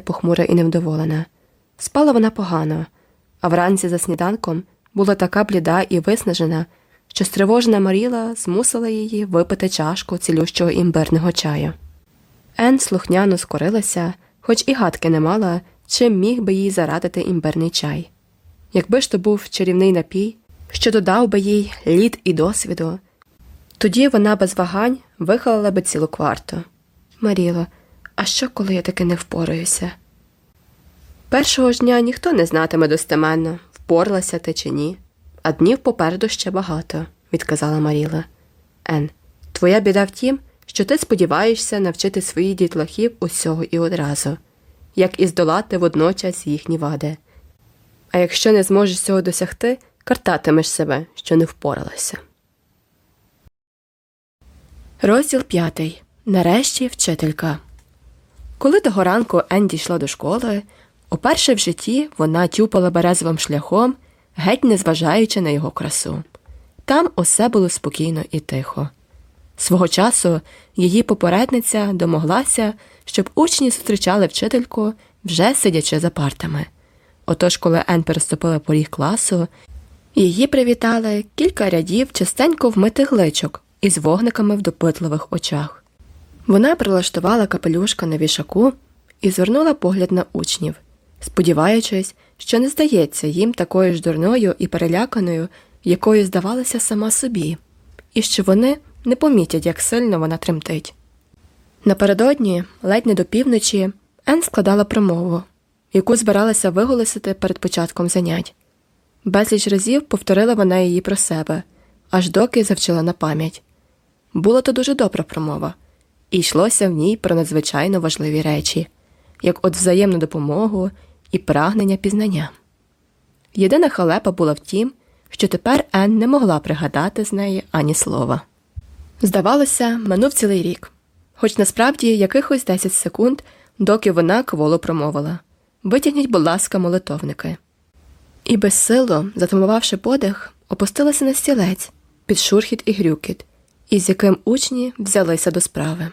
похмура і невдоволена. Спала вона погано, а вранці за сніданком була така бліда і виснажена, що стривожена Маріла змусила її випити чашку цілющого імбирного чаю. Ен слухняно скорилася, хоч і гадки не мала, чим міг би їй зарадити імбирний чай. Якби ж то був чарівний напій, що додав би їй лід і досвіду, тоді вона без вагань вихалила би цілу кварту. Маріло, а що, коли я таки не впораюся? Першого ж дня ніхто не знатиме достеменно, впорлася ти чи ні, а днів попереду ще багато, відказала Маріла. Ен, твоя біда в тім, що ти сподіваєшся навчити своїх дітлахів усього і одразу, як і здолати водночас їхні вади. А якщо не зможеш цього досягти, картатимеш себе, що не впоралася. Розділ п'ятий. Нарешті вчителька. Коли того ранку Ен дійшла до школи, уперше в житті вона тюпала березовим шляхом, геть не зважаючи на його красу. Там усе було спокійно і тихо. Свого часу її попередниця домоглася, щоб учні зустрічали вчительку, вже сидячи за партами. Отож, коли Ен переступила поріг класу, її привітали кілька рядів частенько вмитих гличок із вогниками в допитливих очах. Вона прилаштувала капелюшка на вішаку і звернула погляд на учнів, сподіваючись, що не здається їм такою ж дурною і переляканою, якою здавалася сама собі, і що вони не помітять, як сильно вона тремтить. Напередодні, ледь не до півночі, Ен складала промову, яку збиралася виголосити перед початком занять. Безліч разів повторила вона її про себе, аж доки завчила на пам'ять. Була то дуже добра промова, і йшлося в ній про надзвичайно важливі речі, як от взаємну допомогу і прагнення пізнання. Єдина халепа була в тім, що тепер Ен не могла пригадати з неї ані слова. Здавалося, минув цілий рік, хоч насправді якихось 10 секунд, доки вона кволо промовила Витягніть, будь ласка, молитовники. І безсило, затумувавши подих, опустилася на стілець під шурхіт і грюкіт, із яким учні взялися до справи.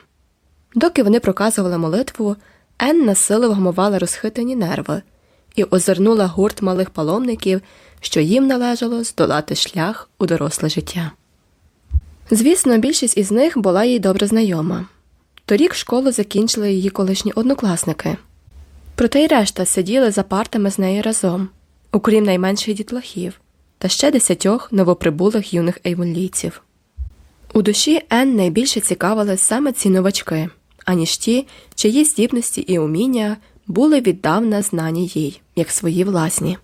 Доки вони проказували молитву, Ен насилу вгамувала розхитані нерви і озирнула гурт малих паломників, що їм належало здолати шлях у доросле життя. Звісно, більшість із них була їй добре знайома. Торік школу закінчили її колишні однокласники. Проте й решта сиділи за партами з нею разом, окрім найменших дітлахів та ще десятьох новоприбулих юних ейвонлійців. У душі Ен найбільше цікавили саме ці новачки, аніж ті, чиї здібності і уміння були віддавна знані їй, як свої власні.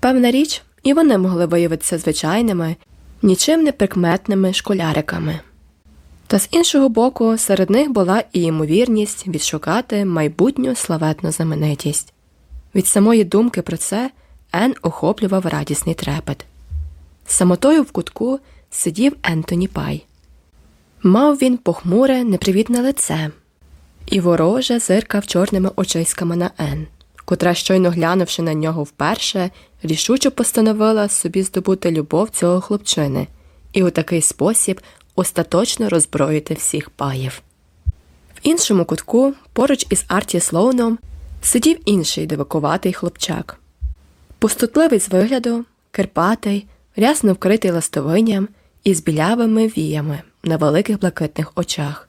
Певна річ, і вони могли виявитися звичайними, нічим не прикметними школяриками. Та з іншого боку, серед них була і ймовірність відшукати майбутню славетну знаменитість. Від самої думки про це Ен охоплював радісний трепет. Самотою в кутку сидів Ентоні Пай. Мав він похмуре, непривітне лице, і вороже зиркав чорними очиськами на Ен, котра, щойно глянувши на нього вперше, рішуче постановила собі здобути любов цього хлопчини і у такий спосіб остаточно роззброїти всіх паїв. В іншому кутку, поруч із Арті Слоуном, сидів інший дивакуватий хлопчак. Пустотливий з вигляду, кирпатий, рясно вкритий ластовинням і з білявими віями на великих блакитних очах.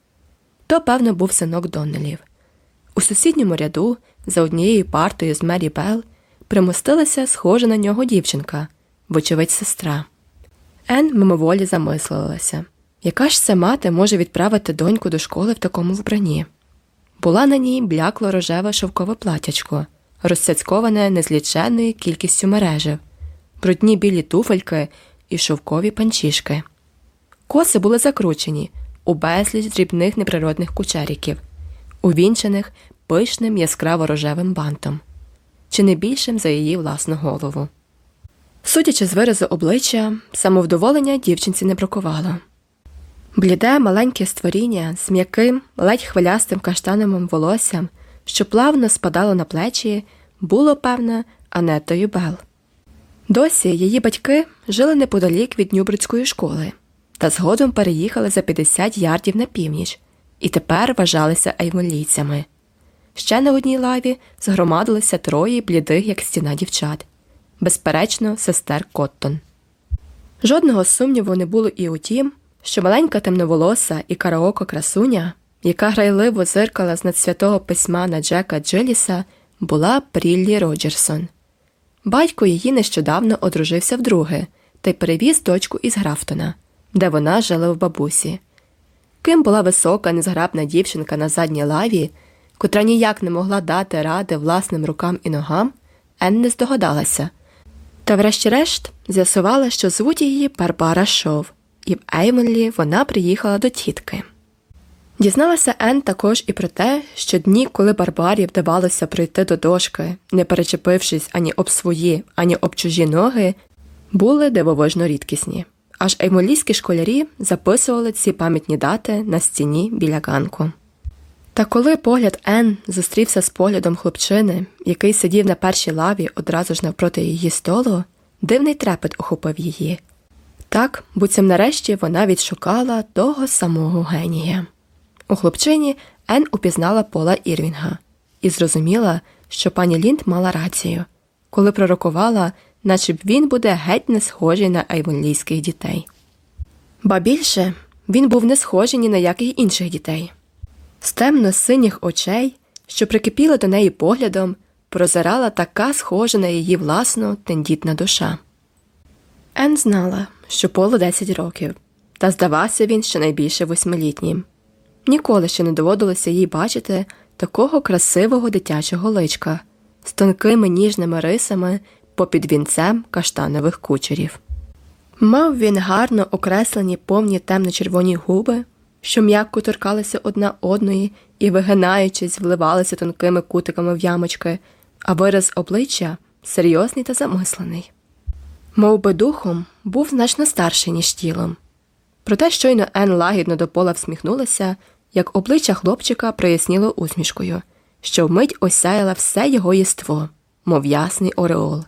То, певно, був синок Доннелів. У сусідньому ряду, за однією партою з Мері Белл, примостилася схожа на нього дівчинка, вочевидь, сестра. Ен мимоволі замислилася, яка ж це мати може відправити доньку до школи в такому вбранні. Була на ній блякло рожеве шовкове платячко, розцяцьковане незліченною кількістю мережів, брудні білі туфельки і шовкові панчішки. Коси були закручені у безліч дрібних неприродних кучеріків, увінчених пишним яскраво рожевим бантом, чи не більшим за її власну голову. Судячи з виразу обличчя, самовдоволення дівчинці не бракувало. Бліде маленьке створіння з м'яким, ледь хвилястим каштановим волоссям, що плавно спадало на плечі, було, певне, Анетою Бел. Досі її батьки жили неподалік від Нюбрицької школи та згодом переїхали за 50 ярдів на північ і тепер вважалися ейволійцями. ще на одній лаві згромадилися троє блідих, як стіна дівчат, безперечно, сестер Коттон. Жодного сумніву не було і у тім, що маленька темноволоса і караоко красуня, яка грайливо зиркала з надсвятого письма на Джека Джиліса, була Пріллі Роджерсон. Батько її нещодавно одружився вдруге та й перевіз дочку із Графтона, де вона жила в бабусі. Ким була висока, незграбна дівчинка на задній лаві, котра ніяк не могла дати ради власним рукам і ногам, Ен не здогадалася. Та, врешті-решт, з'ясувала, що звуть її Барбара Шов, і в Еймонлі вона приїхала до тітки. Дізналася Ен також і про те, що дні, коли Барбарі вдавалося прийти до дошки, не перечепившись ані об свої, ані об чужі ноги, були дивовижно рідкісні. Аж еймолійські школярі записували ці пам'ятні дати на стіні біля ганку. Та коли погляд Ен зустрівся з поглядом хлопчини, який сидів на першій лаві одразу ж навпроти її столу, дивний трепет охопив її. Так, буцім нарешті вона відшукала того самого генія. У хлопчині Ен упізнала Пола Ірвінга і зрозуміла, що пані Лінд мала рацію, коли пророкувала, наче б він буде геть не схожий на айвонлійських дітей. Ба більше він був не схожий ні на яких інших дітей. З темно синіх очей, що прикипіли до неї поглядом, прозирала така схожа на її власну тендітна душа. Ен знала, що Полу 10 років, та здавався він щонайбільше восьмилітнім. Ніколи ще не доводилося їй бачити такого красивого дитячого личка з тонкими ніжними рисами попід вінцем каштанових кучерів. Мав він гарно окреслені повні темно-червоні губи, що м'яко торкалися одна одної і, вигинаючись, вливалися тонкими кутиками в ямочки, а вираз обличчя серйозний та замислений. Мов би духом був значно старший, ніж тілом. Проте щойно Ен лагідно до пола всміхнулася, як обличчя хлопчика проясніло усмішкою, що вмить осяяла все його єство, мов ясний ореол.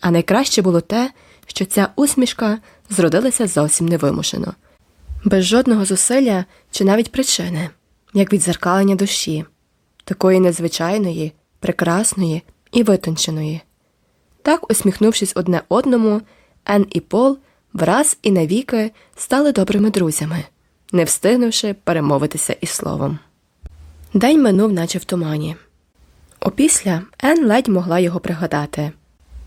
А найкраще було те, що ця усмішка зродилася зовсім невимушено, без жодного зусилля чи навіть причини, як відзеркалення душі, такої незвичайної, прекрасної і витонченої. Так, усміхнувшись одне одному, Ен і Пол враз і навіки стали добрими друзями, не встигнувши перемовитися і словом. День минув, наче в тумані. Опісля Ен ледь могла його пригадати.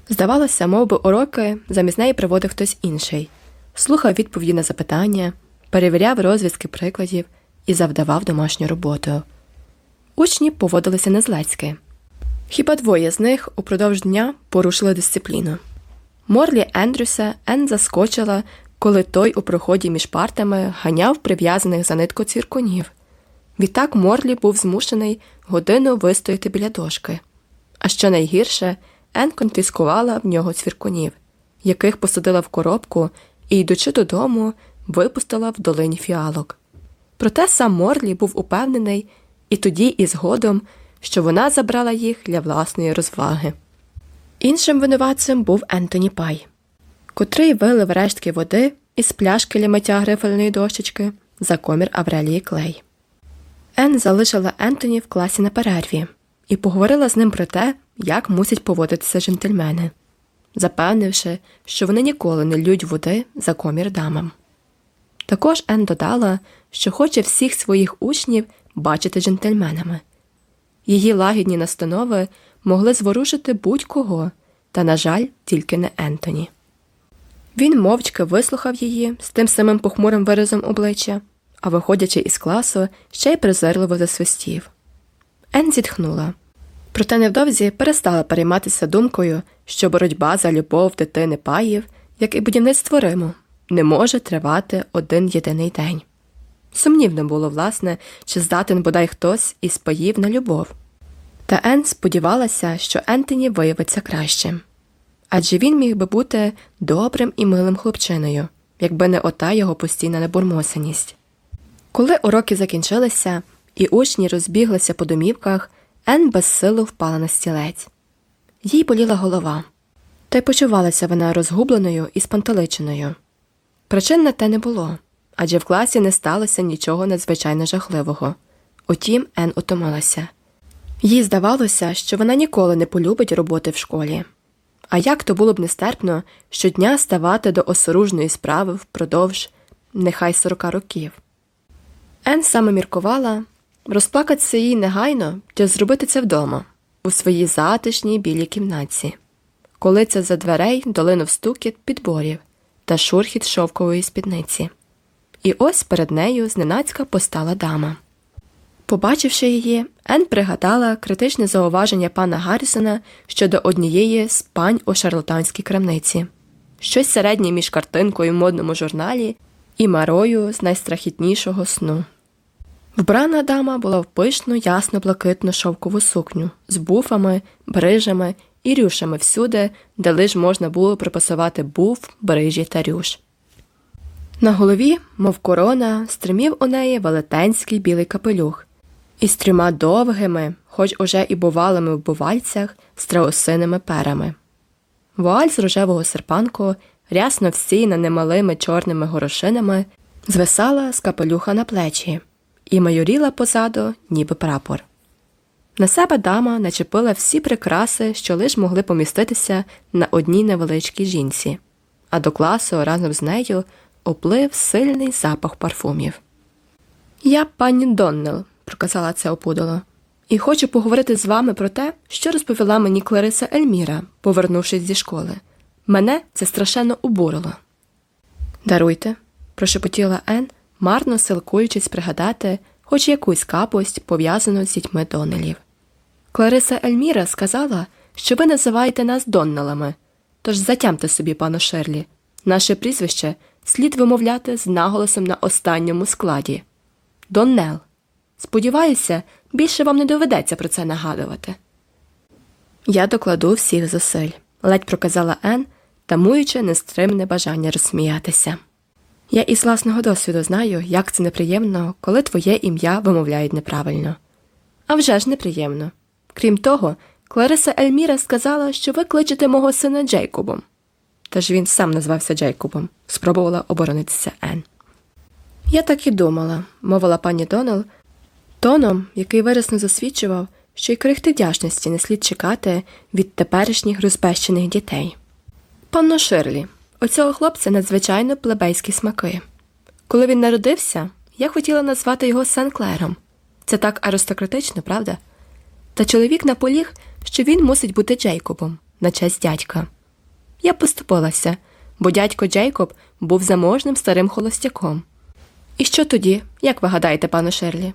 Здавалося, мов би уроки замість неї проводив хтось інший, слухав відповіді на запитання, перевіряв розв'язки прикладів і завдавав домашню роботу. Учні поводилися незлецьки. Хіба двоє з них упродовж дня порушили дисципліну. Морлі Ендрюса Ен заскочила, коли той у проході між партами ганяв прив'язаних за нитку цвіркунів. Відтак Морлі був змушений годину вистояти біля дошки. А що найгірше, Ен конфіскувала в нього цвіркунів, яких посадила в коробку і, йдучи додому, випустила в долині фіалок. Проте сам Морлі був упевнений і тоді, і згодом, що вона забрала їх для власної розваги. Іншим винуватцем був Ентоні Пай, котрий вилив рештки води із пляшки для миття грифельної дощечки за комір Аврелії Клей. Ен залишила Ентоні в класі на перерві і поговорила з ним про те, як мусять поводитися джентльмени, запевнивши, що вони ніколи не лють води за комір дамам. Також Ен додала, що хоче всіх своїх учнів бачити джентльменами. Її лагідні настанови могли зворушити будь-кого, та, на жаль, тільки не Ентоні. Він мовчки вислухав її з тим самим похмурим виразом обличчя, а, виходячи із класу, ще й презирливо засвистів. Ен зітхнула. Проте невдовзі перестала перейматися думкою, що боротьба за любов дитини паїв, як і будівництво Риму, не може тривати один єдиний день. Сумнівно було, власне, чи здатен бодай хтось із паїв на любов. Та Ен сподівалася, що Ентоні виявиться кращим. Адже він міг би бути добрим і милим хлопчиною, якби не ота його постійна небурмосеність. Коли уроки закінчилися і учні розбіглися по домівках, Ен безсилу впала на стілець. Їй боліла голова, та й почувалася вона розгубленою і спантеличеною. Причин на те не було адже в класі не сталося нічого надзвичайно жахливого. Утім, Ен утомилася. Їй здавалося, що вона ніколи не полюбить роботи в школі. А як то було б нестерпно щодня ставати до осоружної справи впродовж нехай сорока років. Ен саме міркувала розплакатися їй негайно чи зробити це вдома, у своїй затишній білій кімнатці, коли за дверей долинув стукіт підборів та шурхіт шовкової спідниці. І ось перед нею зненацька постала дама. Побачивши її, Ен пригадала критичне зауваження пана Гаррісона щодо однієї з пань у шарлатанській крамниці, щось середнє між картинкою в модному журналі і марою з найстрахітнішого сну. Вбрана дама була в пишну, ясно блакитну шовкову сукню з буфами, брижами і рюшами всюди, де лиш можна було припасувати буф, брижі та рюш. На голові, мов корона, стримів у неї велетенський білий капелюх із трьома довгими, хоч уже і бувалими в бувальцях, страусиними перами. Вуаль з рожевого серпанку, рясно всіяна немалими чорними горошинами, звисала з капелюха на плечі і майоріла позаду, ніби прапор. На себе дама начепила всі прикраси, що лиш могли поміститися на одній невеличкій жінці, а до класу разом з нею оплив сильний запах парфумів. Я пані Доннел, проказала це опудало, і хочу поговорити з вами про те, що розповіла мені Клариса Ельміра, повернувшись зі школи. Мене це страшенно обурило. Даруйте, прошепотіла Ен, марно силкуючись пригадати хоч якусь капость, пов'язану з дітьми Донелів. Клариса Ельміра сказала, що ви називаєте нас Доннелами, тож затямте собі, панно Шерлі, наше прізвище слід вимовляти з наголосом на останньому складі Доннел. Сподіваюся, більше вам не доведеться про це нагадувати. Я докладу всіх зусиль, ледь проказала Ен, тамуючи нестримне бажання розсміятися. Я із власного досвіду знаю, як це неприємно, коли твоє ім'я вимовляють неправильно. А вже ж неприємно. Крім того, Клариса Ельміра сказала, що ви кличете мого сина Джейкобом. Тож він сам назвався Джейкобом, спробувала оборонитися Ен. Я так і думала, мовила пані Донал, тоном, який виразно засвідчував, що й крихти вдячності не слід чекати від теперішніх розпещених дітей. Панно Ширлі, у цього хлопця надзвичайно плебейські смаки. Коли він народився, я хотіла назвати його Сен-Клером. Це так аристократично, правда? Та чоловік наполіг, що він мусить бути Джейкобом на честь дядька. Я поступилася, бо дядько Джейкоб був заможним старим холостяком. І що тоді, як ви гадаєте, пане Шерлі?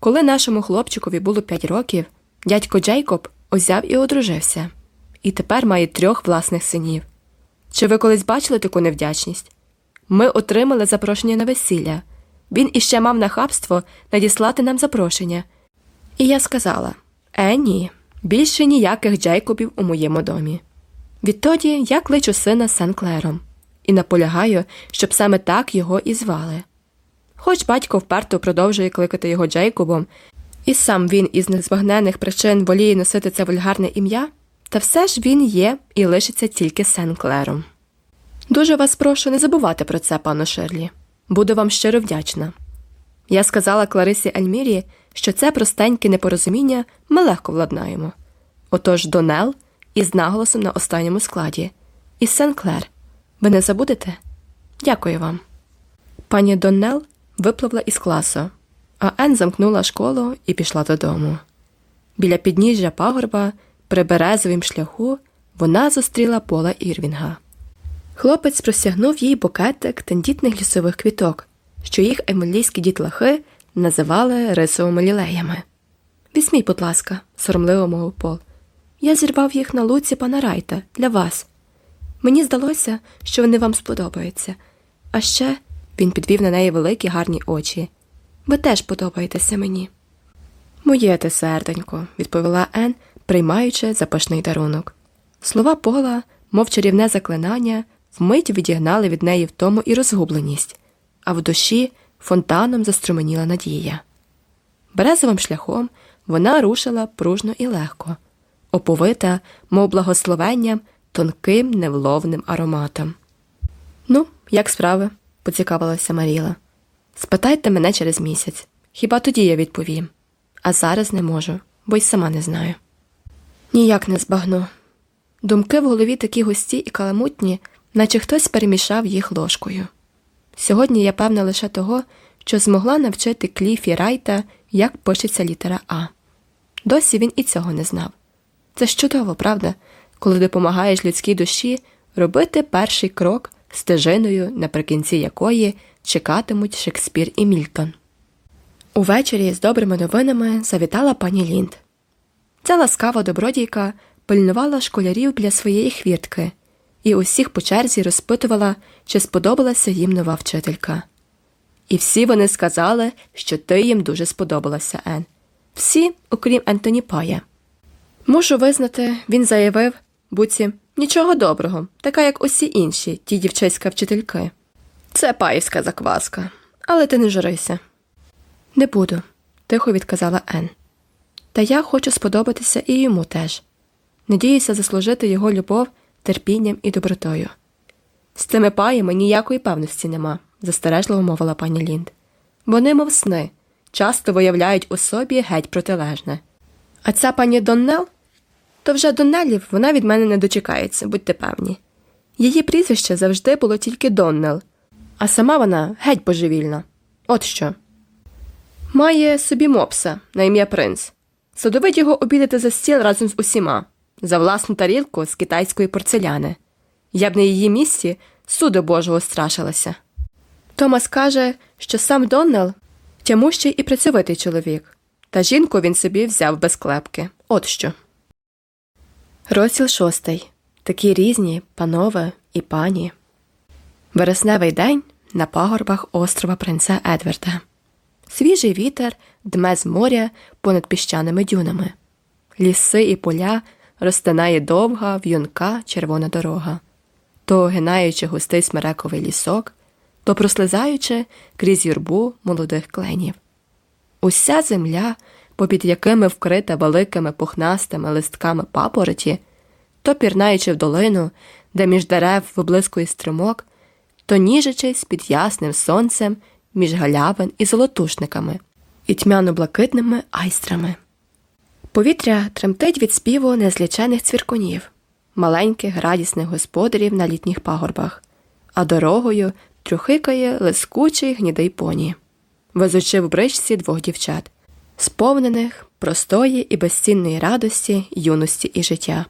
Коли нашому хлопчикові було п'ять років, дядько Джейкоб озяв і одружився, і тепер має трьох власних синів. Чи ви колись бачили таку невдячність? Ми отримали запрошення на весілля. Він іще мав нахабство надіслати нам запрошення. І я сказала Е, ні, більше ніяких Джейкобів у моєму домі. Відтоді я кличу сина Сен-Клером і наполягаю, щоб саме так його і звали. Хоч батько вперто продовжує кликати його Джейкобом, і сам він із незбагнених причин воліє носити це вульгарне ім'я, та все ж він є і лишиться тільки Сен-Клером. Дуже вас прошу не забувати про це, панно Шерлі. Буду вам щиро вдячна. Я сказала Кларисі Ельмірі, що це простеньке непорозуміння ми легко владнаємо. Отож Донел із наголосом на останньому складі, і Сен-Клер. Ви не забудете? Дякую вам. Пані Доннел випливла із класу, а Ен замкнула школу і пішла додому. Біля підніжжя пагорба, при березовім шляху, вона зустріла Пола Ірвінга. Хлопець простягнув їй букетик тендітних лісових квіток, що їх емілійські дітлахи називали рисовими лілеями. Візьміть, будь ласка, соромливо мовив Пол. Я зірвав їх на луці пана Райта для вас. Мені здалося, що вони вам сподобаються. А ще він підвів на неї великі гарні очі. Ви теж подобаєтеся мені. Моє те серденько, відповіла Ен, приймаючи запашний дарунок. Слова Пола, мов чарівне заклинання, вмить відігнали від неї втому і розгубленість, а в душі фонтаном заструменіла надія. Березовим шляхом вона рушила пружно і легко, оповита, мов благословенням, тонким невловним ароматом. Ну, як справи? поцікавилася Маріла. Спитайте мене через місяць. Хіба тоді я відповім? А зараз не можу, бо й сама не знаю. Ніяк не збагну. Думки в голові такі густі і каламутні, наче хтось перемішав їх ложкою. Сьогодні я певна лише того, що змогла навчити Кліфі Райта, як пишеться літера А. Досі він і цього не знав. Це чудово, правда, коли допомагаєш людській душі робити перший крок стежиною, наприкінці якої чекатимуть Шекспір і Мільтон. Увечері з добрими новинами завітала пані Лінд. Ця ласкава добродійка пильнувала школярів для своєї хвіртки і усіх по черзі розпитувала, чи сподобалася їм нова вчителька. І всі вони сказали, що ти їм дуже сподобалася, Ен. Всі, окрім Ентоні Пая. Мушу визнати, він заявив, буці, нічого доброго, така як усі інші, ті дівчиська вчительки. Це паївська закваска, але ти не журися. Не буду, тихо відказала Ен. Та я хочу сподобатися і йому теж. Надіюся заслужити його любов терпінням і добротою. З цими паями ніякої певності нема, застережливо мовила пані Лінд. Вони, мов сни, часто виявляють у собі геть протилежне. А ця пані Доннел? То вже Доннелів вона від мене не дочекається, будьте певні. Її прізвище завжди було тільки Доннел, а сама вона геть божевільна. От що. Має собі мопса на ім'я принц. Садовить його обідати за стіл разом з усіма, за власну тарілку з китайської порцеляни. Я б на її місці суду Божого страшилася. Томас каже, що сам Доннел тямущий і працьовитий чоловік, та жінку він собі взяв без клепки. От що. Розділ шостий. Такі різні панове і пані. Вересневий день на пагорбах острова принца Едварда. Свіжий вітер дме з моря понад піщаними дюнами. Ліси і поля розтинає довга, в'юнка червона дорога, то огинаючи густий смерековий лісок, то прослизаючи крізь юрбу молодих кленів. Уся земля, попід якими вкрита великими пухнастими листками папороті, то пірнаючи в долину, де між дерев виблискує струмок, то ніжачись під ясним сонцем між галявин і золотушниками, і тьмяно-блакитними айстрами. Повітря тремтить від співу незлічених цвіркунів, маленьких радісних господарів на літніх пагорбах, а дорогою трюхикає лискучий гнідий поні, везучи в бричці двох дівчат, сповнених простої і безцінної радості, юності і життя.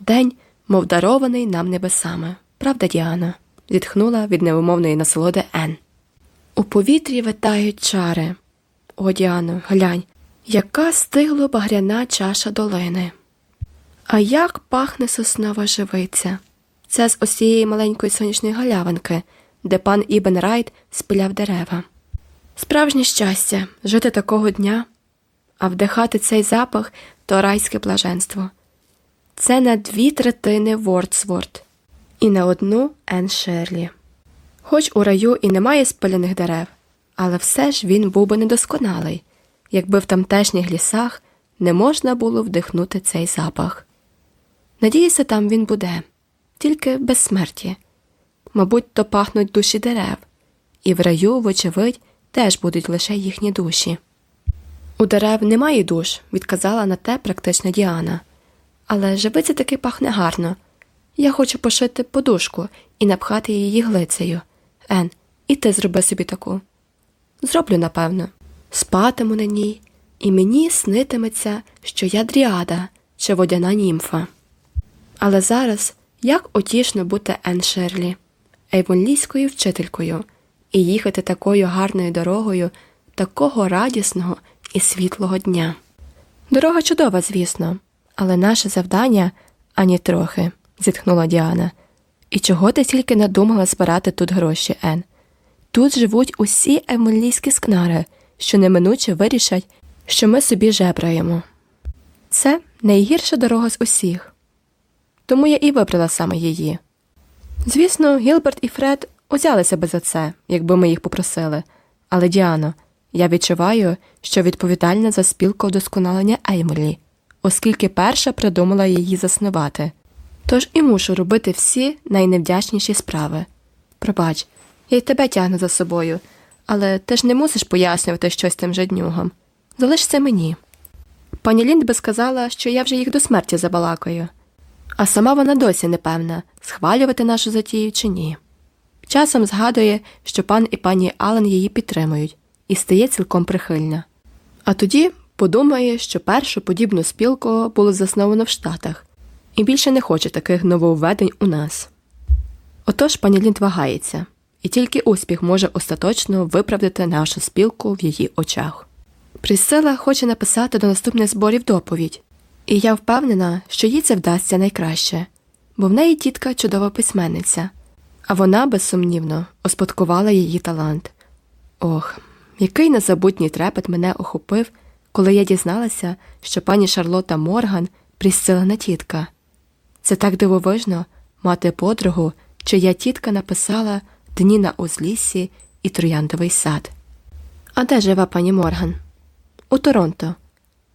День, мов дарований нам небесами, правда, Діана? зітхнула від невимовної насолоди Ен. У повітрі витають чари. О, Діано, глянь, яка стигло багряна чаша долини. А як пахне соснова живиця. Це з осієї маленької сонячної галявинки, де пан Ібен Райт спиляв дерева. Справжнє щастя жити такого дня, а вдихати цей запах то райське блаженство. Це на дві третини Вордсворт і на одну Ен Шерлі. Хоч у раю і немає спалених дерев, але все ж він був би недосконалий, якби в тамтешніх лісах не можна було вдихнути цей запах. Надіюся, там він буде, тільки без смерті. Мабуть, то пахнуть душі дерев, і в раю, вочевидь, теж будуть лише їхні душі. У дерев немає душ, відказала на те практично Діана. Але живиця таки пахне гарно. Я хочу пошити подушку і напхати її глицею. Ен, і ти зроби собі таку. Зроблю, напевно. Спатиму на ній, і мені снитиметься, що я дріада чи водяна німфа. Але зараз як утішно бути Ен Шерлі, ейвонлійською вчителькою, і їхати такою гарною дорогою такого радісного і світлого дня. Дорога чудова, звісно, але наше завдання ані трохи, зітхнула Діана. І чого ти тільки надумала збирати тут гроші, Ен? Тут живуть усі емолійські скнари, що неминуче вирішать, що ми собі жебраємо. Це найгірша дорога з усіх. Тому я і вибрала саме її. Звісно, Гілберт і Фред узялися би за це, якби ми їх попросили, але Діано, я відчуваю, що відповідальна за спілку вдосконалення Еймолі, оскільки перша придумала її заснувати. Тож і мушу робити всі найневдячніші справи. Пробач, я й тебе тягну за собою, але ти ж не мусиш пояснювати щось тим жаднюгам. Залиш це мені. Пані Лінд би сказала, що я вже їх до смерті забалакаю, а сама вона досі не певна, схвалювати нашу затію чи ні. Часом згадує, що пан і пані Ален її підтримують, і стає цілком прихильна. А тоді подумає, що першу подібну спілку було засновано в Штатах, і більше не хоче таких нововведень у нас. Отож пані Лінд вагається, і тільки успіх може остаточно виправдати нашу спілку в її очах. Присила хоче написати до наступних зборів доповідь, і я впевнена, що їй це вдасться найкраще, бо в неї тітка чудова письменниця, а вона, безсумнівно, успадкувала її талант. Ох, який незабутній трепет мене охопив, коли я дізналася, що пані Шарлота Морган присцилена тітка. Це так дивовижно мати подругу, чия тітка написала Дні на узліссі і Трояндовий сад. А де живе пані Морган? У Торонто.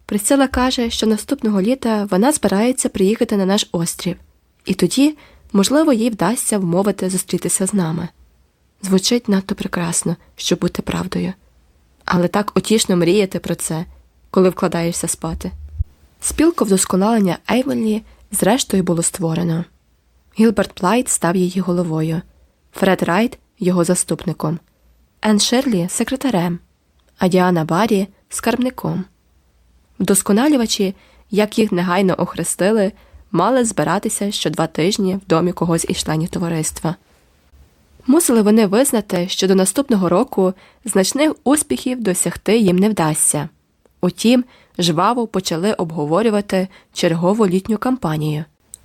Присцила каже, що наступного літа вона збирається приїхати на наш острів, і тоді, можливо, їй вдасться вмовити зустрітися з нами. Звучить надто прекрасно, щоб бути правдою, але так утішно мріяти про це, коли вкладаєшся спати. Спілку вдосконалення Ейвонлі зрештою було створено. Гілберт Блайт став її головою, Фред Райт його заступником, Енн Шерлі секретарем, а Діана Баррі скарбником. Вдосконалювачі, як їх негайно охрестили, мали збиратися що два тижні в домі когось із членів товариства. Мусили вони визнати, що до наступного року значних успіхів досягти їм не вдасться. Утім, жваво почали обговорювати чергову літню кампанію,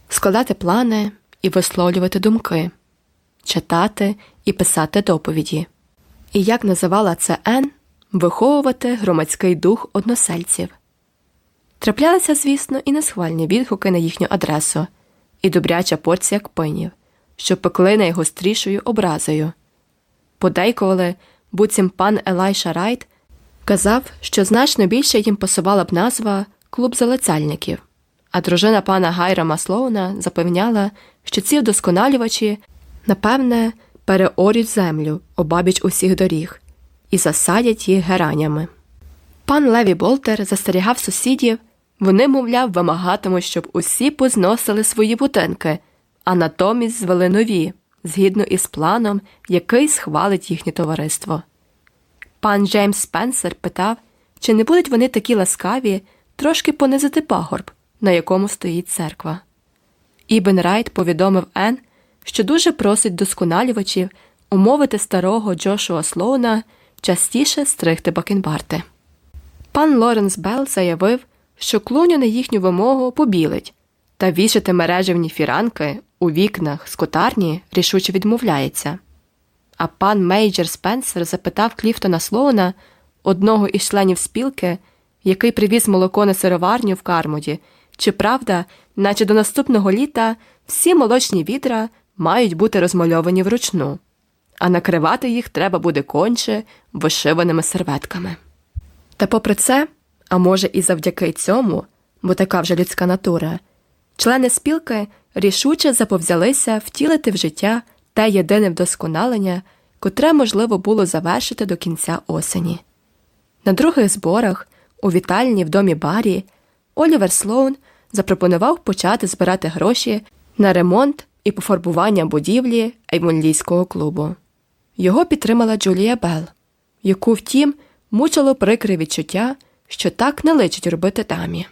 складати плани і висловлювати думки, читати і писати доповіді. І як називала це Ен, виховувати громадський дух односельців. Траплялися, звісно, і несхвальні відгуки на їхню адресу, і добряча порція кпинів, що пекли найгострішою образою. Подейкували, буцім пан Елайша Райт казав, що значно більше їм пасувала б назва клуб залицяльників, а дружина пана Гайрама Слоуна запевняла, що ці вдосконалювачі, напевне, переорють землю обабіч усіх доріг і засадять їх геранями. Пан Леві Болтер застерігав сусідів, вони, мовляв, вимагатимуть, щоб усі позносили свої будинки, а натомість звели нові, згідно із планом, який схвалить їхнє товариство. Пан Джеймс Спенсер питав, чи не будуть вони такі ласкаві трошки понизити пагорб, на якому стоїть церква. Ібен Райт повідомив Ен, що дуже просить вдосконалювачів умовити старого Джошуа Слоуна частіше стригти бакенбарти. Пан Лоренс Белл заявив, що клуню на їхню вимогу побілить, та вішати мережевні фіранки у вікнах скотарні рішуче відмовляється. А пан Мейджер Спенсер запитав Кліфтона Слоуна, одного із членів спілки, який привіз молоко на сироварню в Кармоді, чи правда, наче до наступного літа всі молочні відра мають бути розмальовані вручну, а накривати їх треба буде конче вишиваними серветками. Та попри це, а може і завдяки цьому, бо така вже людська натура, члени спілки рішуче заповзялися втілити в життя те єдине вдосконалення, котре можливо було завершити до кінця осені. На других зборах, у вітальні в домі Барі, Олівер Слоун запропонував почати збирати гроші на ремонт і пофарбування будівлі Еймонлійського клубу. Його підтримала Джулія Белл, яку, втім, мучило прикре відчуття, що так не личить робити дамі.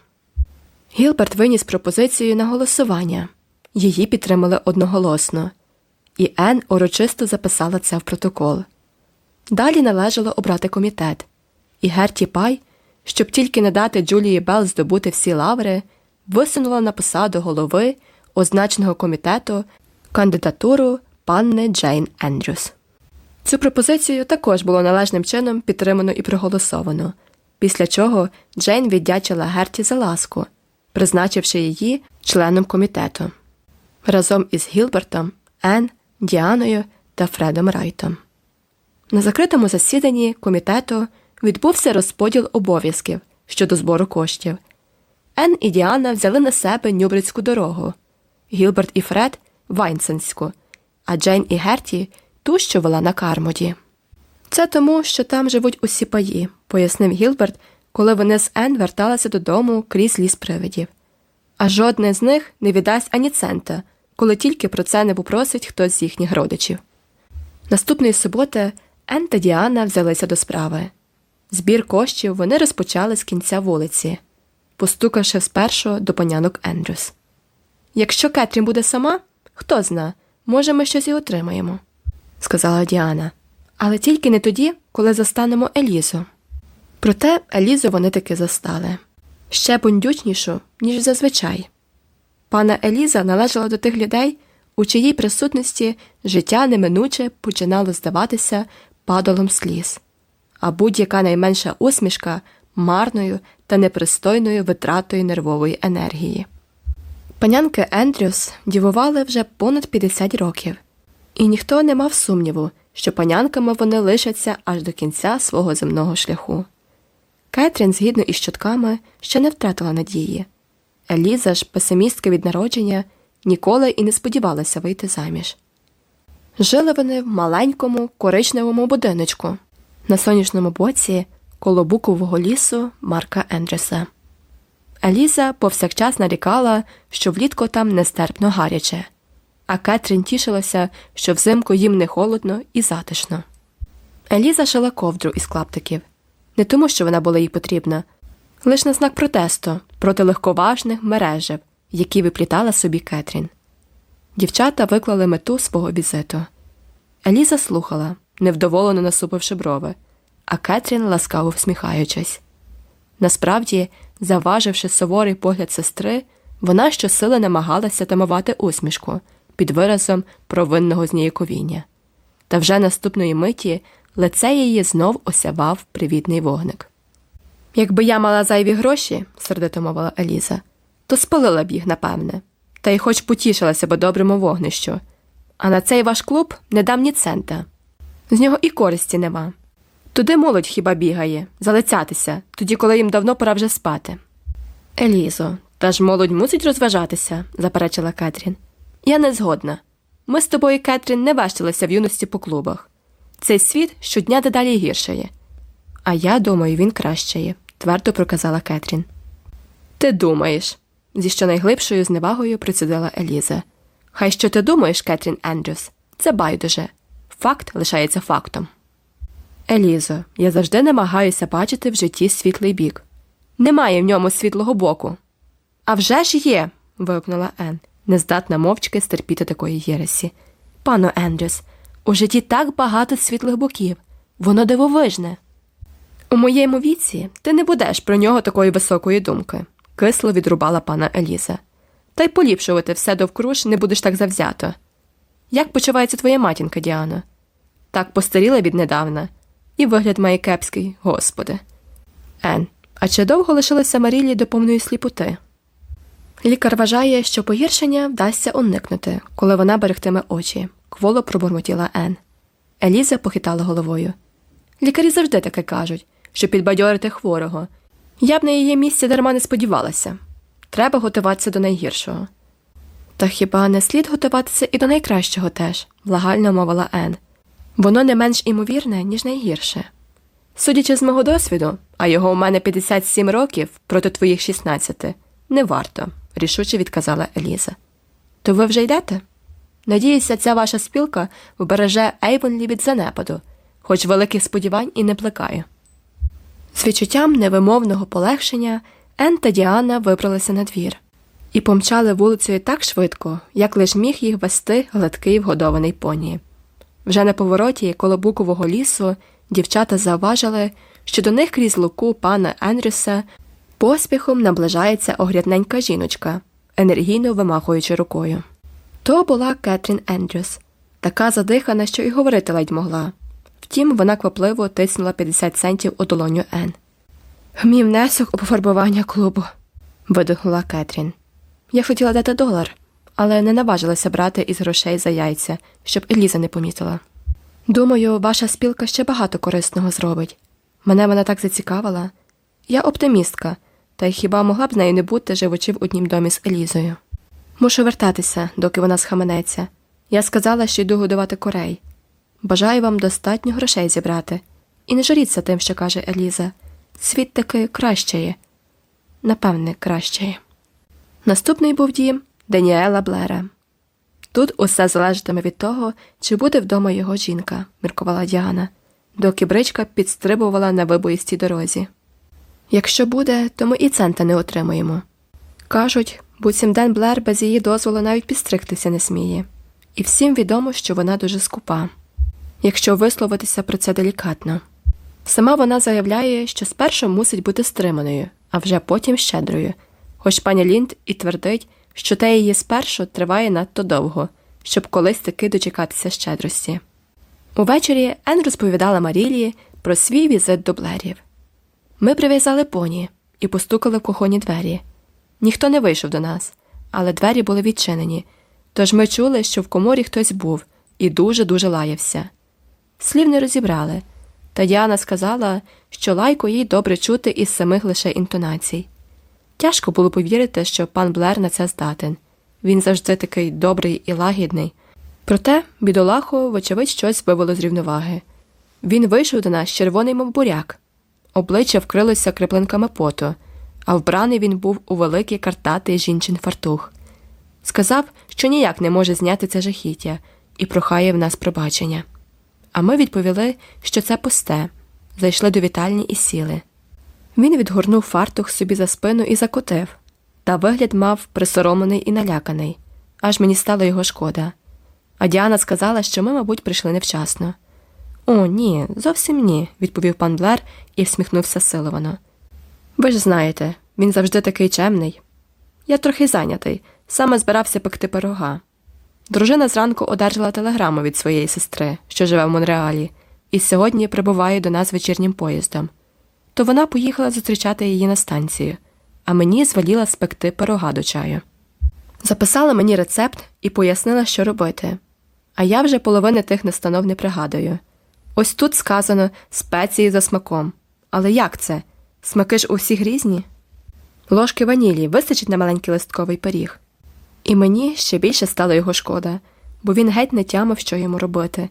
Гілберт виніс пропозицію на голосування, її підтримали одноголосно, і Ен урочисто записала це в протокол. Далі належало обрати комітет, і Герті Пай, щоб тільки не дати Джулії Белл здобути всі лаври, висунула на посаду голови означеного комітету кандидатуру панни Джейн Ендрюс. Цю пропозицію також було належним чином підтримано і проголосовано, після чого Джейн віддячила Герті за ласку, призначивши її членом комітету разом із Гілбертом, Ен, Діаною та Фредом Райтом. На закритому засіданні комітету відбувся розподіл обов'язків щодо збору коштів. Ен і Діана взяли на себе Нюбрицьку дорогу, Гілберт і Фред Вайнсенську, а Джейн і Герті ту, що вела на Кармоді. Це тому, що там живуть усі паї, пояснив Гілберт, коли вони з Ен верталися додому крізь ліс привидів. А жодне з них не віддасть ані цента, коли тільки про це не попросить хтось з їхніх родичів. Наступної суботи Ен та Діана взялися до справи. Збір коштів вони розпочали з кінця вулиці, постукавши спершу до панянок Ендрюс. Якщо Кетрін буде сама, хто зна, може, ми щось і отримаємо, сказала Діана. Але тільки не тоді, коли застанемо Елізу. Проте Елізу вони таки застали ще бундючнішу, ніж зазвичай. Пана Еліза належала до тих людей, у чиїй присутності життя неминуче починало здаватися падалом сліз, а будь-яка найменша усмішка марною та непристойною витратою нервової енергії. Панянки Ендрюс дівували вже понад 50 років, і ніхто не мав сумніву, що панянками вони лишаться аж до кінця свого земного шляху. Кетрін, згідно із чутками, ще не втратила надії. Еліза ж, песимістка від народження, ніколи і не сподівалася вийти заміж. Жили вони в маленькому коричневому будиночку на сонячному боці коло букового лісу Марка Ендрюса. Еліза повсякчас нарікала, що влітку там нестерпно гаряче, а Кетрін тішилася, що взимку їм не холодно і затишно. Еліза шила ковдру із клаптиків не тому, що вона була їй потрібна, лише на знак протесту проти легковажних мережів, які виплітала собі Кетрін. Дівчата виклали мету свого візиту. Еліза слухала, невдоволено насупивши брови, а Кетрін ласкаво всміхаючись. Насправді, заваживши суворий погляд сестри, вона щосили намагалася тамувати усмішку під виразом провинного зніяковіння. Та вже наступної миті лице її знов осявав привітний вогник. Якби я мала зайві гроші, сердито мовила Еліза, то спалила б їх, напевне, та й хоч потішилася б доброму вогнищу. А на цей ваш клуб не дам ні цента. З нього і користі нема. Туди молодь хіба бігає, залицятися, тоді, коли їм давно пора вже спати. Елізо, та ж молодь мусить розважатися, заперечила Кетрін. Я не згодна. Ми з тобою, Кетрін, не вештилися в юності по клубах. Цей світ щодня дедалі гіршає. А я думаю, він кращає, твердо проказала Кетрін. Ти думаєш, зі щонайглибшою зневагою процідила Еліза. Хай що ти думаєш, Кетрін Ендрюс, це байдуже. Факт лишається фактом. Елізо, я завжди намагаюся бачити в житті світлий бік. Немає в ньому світлого боку. «А вже ж є. вигукнула Ен, нездатна мовчки стерпіти такої єресі. Пано Ендрюс, у житті так багато світлих боків, воно дивовижне. У моєму віці ти не будеш про нього такої високої думки, кисло відрубала пана Еліза. Та й поліпшувати все довкруж не будеш так завзято. Як почувається твоя матінка, Діана? Так постаріла віднедавна, і вигляд має кепський, господи. Ен, а чи довго лишилася Марілі до повної сліпоти? Лікар вважає, що погіршення вдасться уникнути, коли вона берегтиме очі, кволо пробурмотіла Ен. Еліза похитала головою. Лікарі завжди таке кажуть, що підбадьорити хворого. Я б на її місці дарма не сподівалася. Треба готуватися до найгіршого. Та хіба не слід готуватися і до найкращого теж, влагально мовила Ен. Воно не менш імовірне, ніж найгірше. Судячи з мого досвіду, а його у мене 57 років проти твоїх 16, не варто, рішуче відказала Еліза. То ви вже йдете? Надіюся, ця ваша спілка вбереже Ейвонлі від занепаду, хоч великих сподівань і не плекає. З відчуттям невимовного полегшення Ен та Діана вибралися на двір і помчали вулицею так швидко, як лиш міг їх вести гладкий вгодований поні. Вже на повороті коло букового лісу дівчата зауважили, що до них крізь луку пана Енрюса поспіхом наближається огрядненька жіночка, енергійно вимахуючи рукою. То була Кетрін Ендрюс, така задихана, що й говорити ледь могла. Втім, вона квапливо тиснула 50 центів у долоню Ен. Мій внесок у пофарбування клубу, видихнула Кетрін. Я хотіла дати долар, але не наважилася брати із грошей за яйця, щоб Еліза не помітила. Думаю, ваша спілка ще багато корисного зробить. Мене вона так зацікавила. Я оптимістка, та й хіба могла б з нею не бути, живучи в однім домі з Елізою. Мушу вертатися, доки вона схаменеться. Я сказала, що йду годувати корей. Бажаю вам достатньо грошей зібрати. І не журіться тим, що каже Еліза. світ таки кращає. Напевне, кращає. Наступний був дім Даніела Блера. Тут усе залежатиме від того, чи буде вдома його жінка, міркувала Діана, доки бричка підстрибувала на вибоїстій дорозі. Якщо буде, то ми і цента не отримаємо. Кажуть, буцім Ден Блер без її дозволу навіть підстригтися не сміє, і всім відомо, що вона дуже скупа, якщо висловитися про це делікатно. Сама вона заявляє, що спершу мусить бути стриманою, а вже потім щедрою, хоч пані Лінд і твердить, що те її спершу триває надто довго, щоб колись таки дочекатися щедрості. Увечері Ен розповідала Марілії про свій візит до Блерів. Ми прив'язали поні і постукали в кухонні двері. Ніхто не вийшов до нас, але двері були відчинені, тож ми чули, що в коморі хтось був і дуже-дуже лаявся. Слів не розібрали, та Діана сказала, що лайку їй добре чути із самих лише інтонацій. Тяжко було повірити, що пан Блер на це здатен він завжди такий добрий і лагідний. Проте бідолаху, вочевидь, щось вивело з рівноваги. Він вийшов до нас червоний, мов буряк, обличчя вкрилося креплинками поту, а вбраний він був у великий картатий жінчин фартух. Сказав, що ніяк не може зняти це жахіття, і прохає в нас пробачення. А ми відповіли, що це пусте, зайшли до вітальні і сіли. Він відгорнув фартух собі за спину і закотив, та вигляд мав присоромлений і наляканий, аж мені стало його шкода. А Діана сказала, що ми, мабуть, прийшли невчасно. О, ні, зовсім ні, відповів пан Блер і всміхнувся силовано. Ви ж знаєте, він завжди такий чемний. Я трохи зайнятий, саме збирався пекти пирога. Дружина зранку одержала телеграму від своєї сестри, що живе в Монреалі, і сьогодні прибуває до нас вечірнім поїздом. То вона поїхала зустрічати її на станцію, а мені зваліла спекти пирога до чаю. Записала мені рецепт і пояснила, що робити. А я вже половини тих настанов не пригадую. Ось тут сказано спеції за смаком. Але як це? Смаки ж у всіх різні? Ложки ванілі вистачить на маленький листковий пиріг. І мені ще більше стало його шкода, бо він геть не тямив, що йому робити.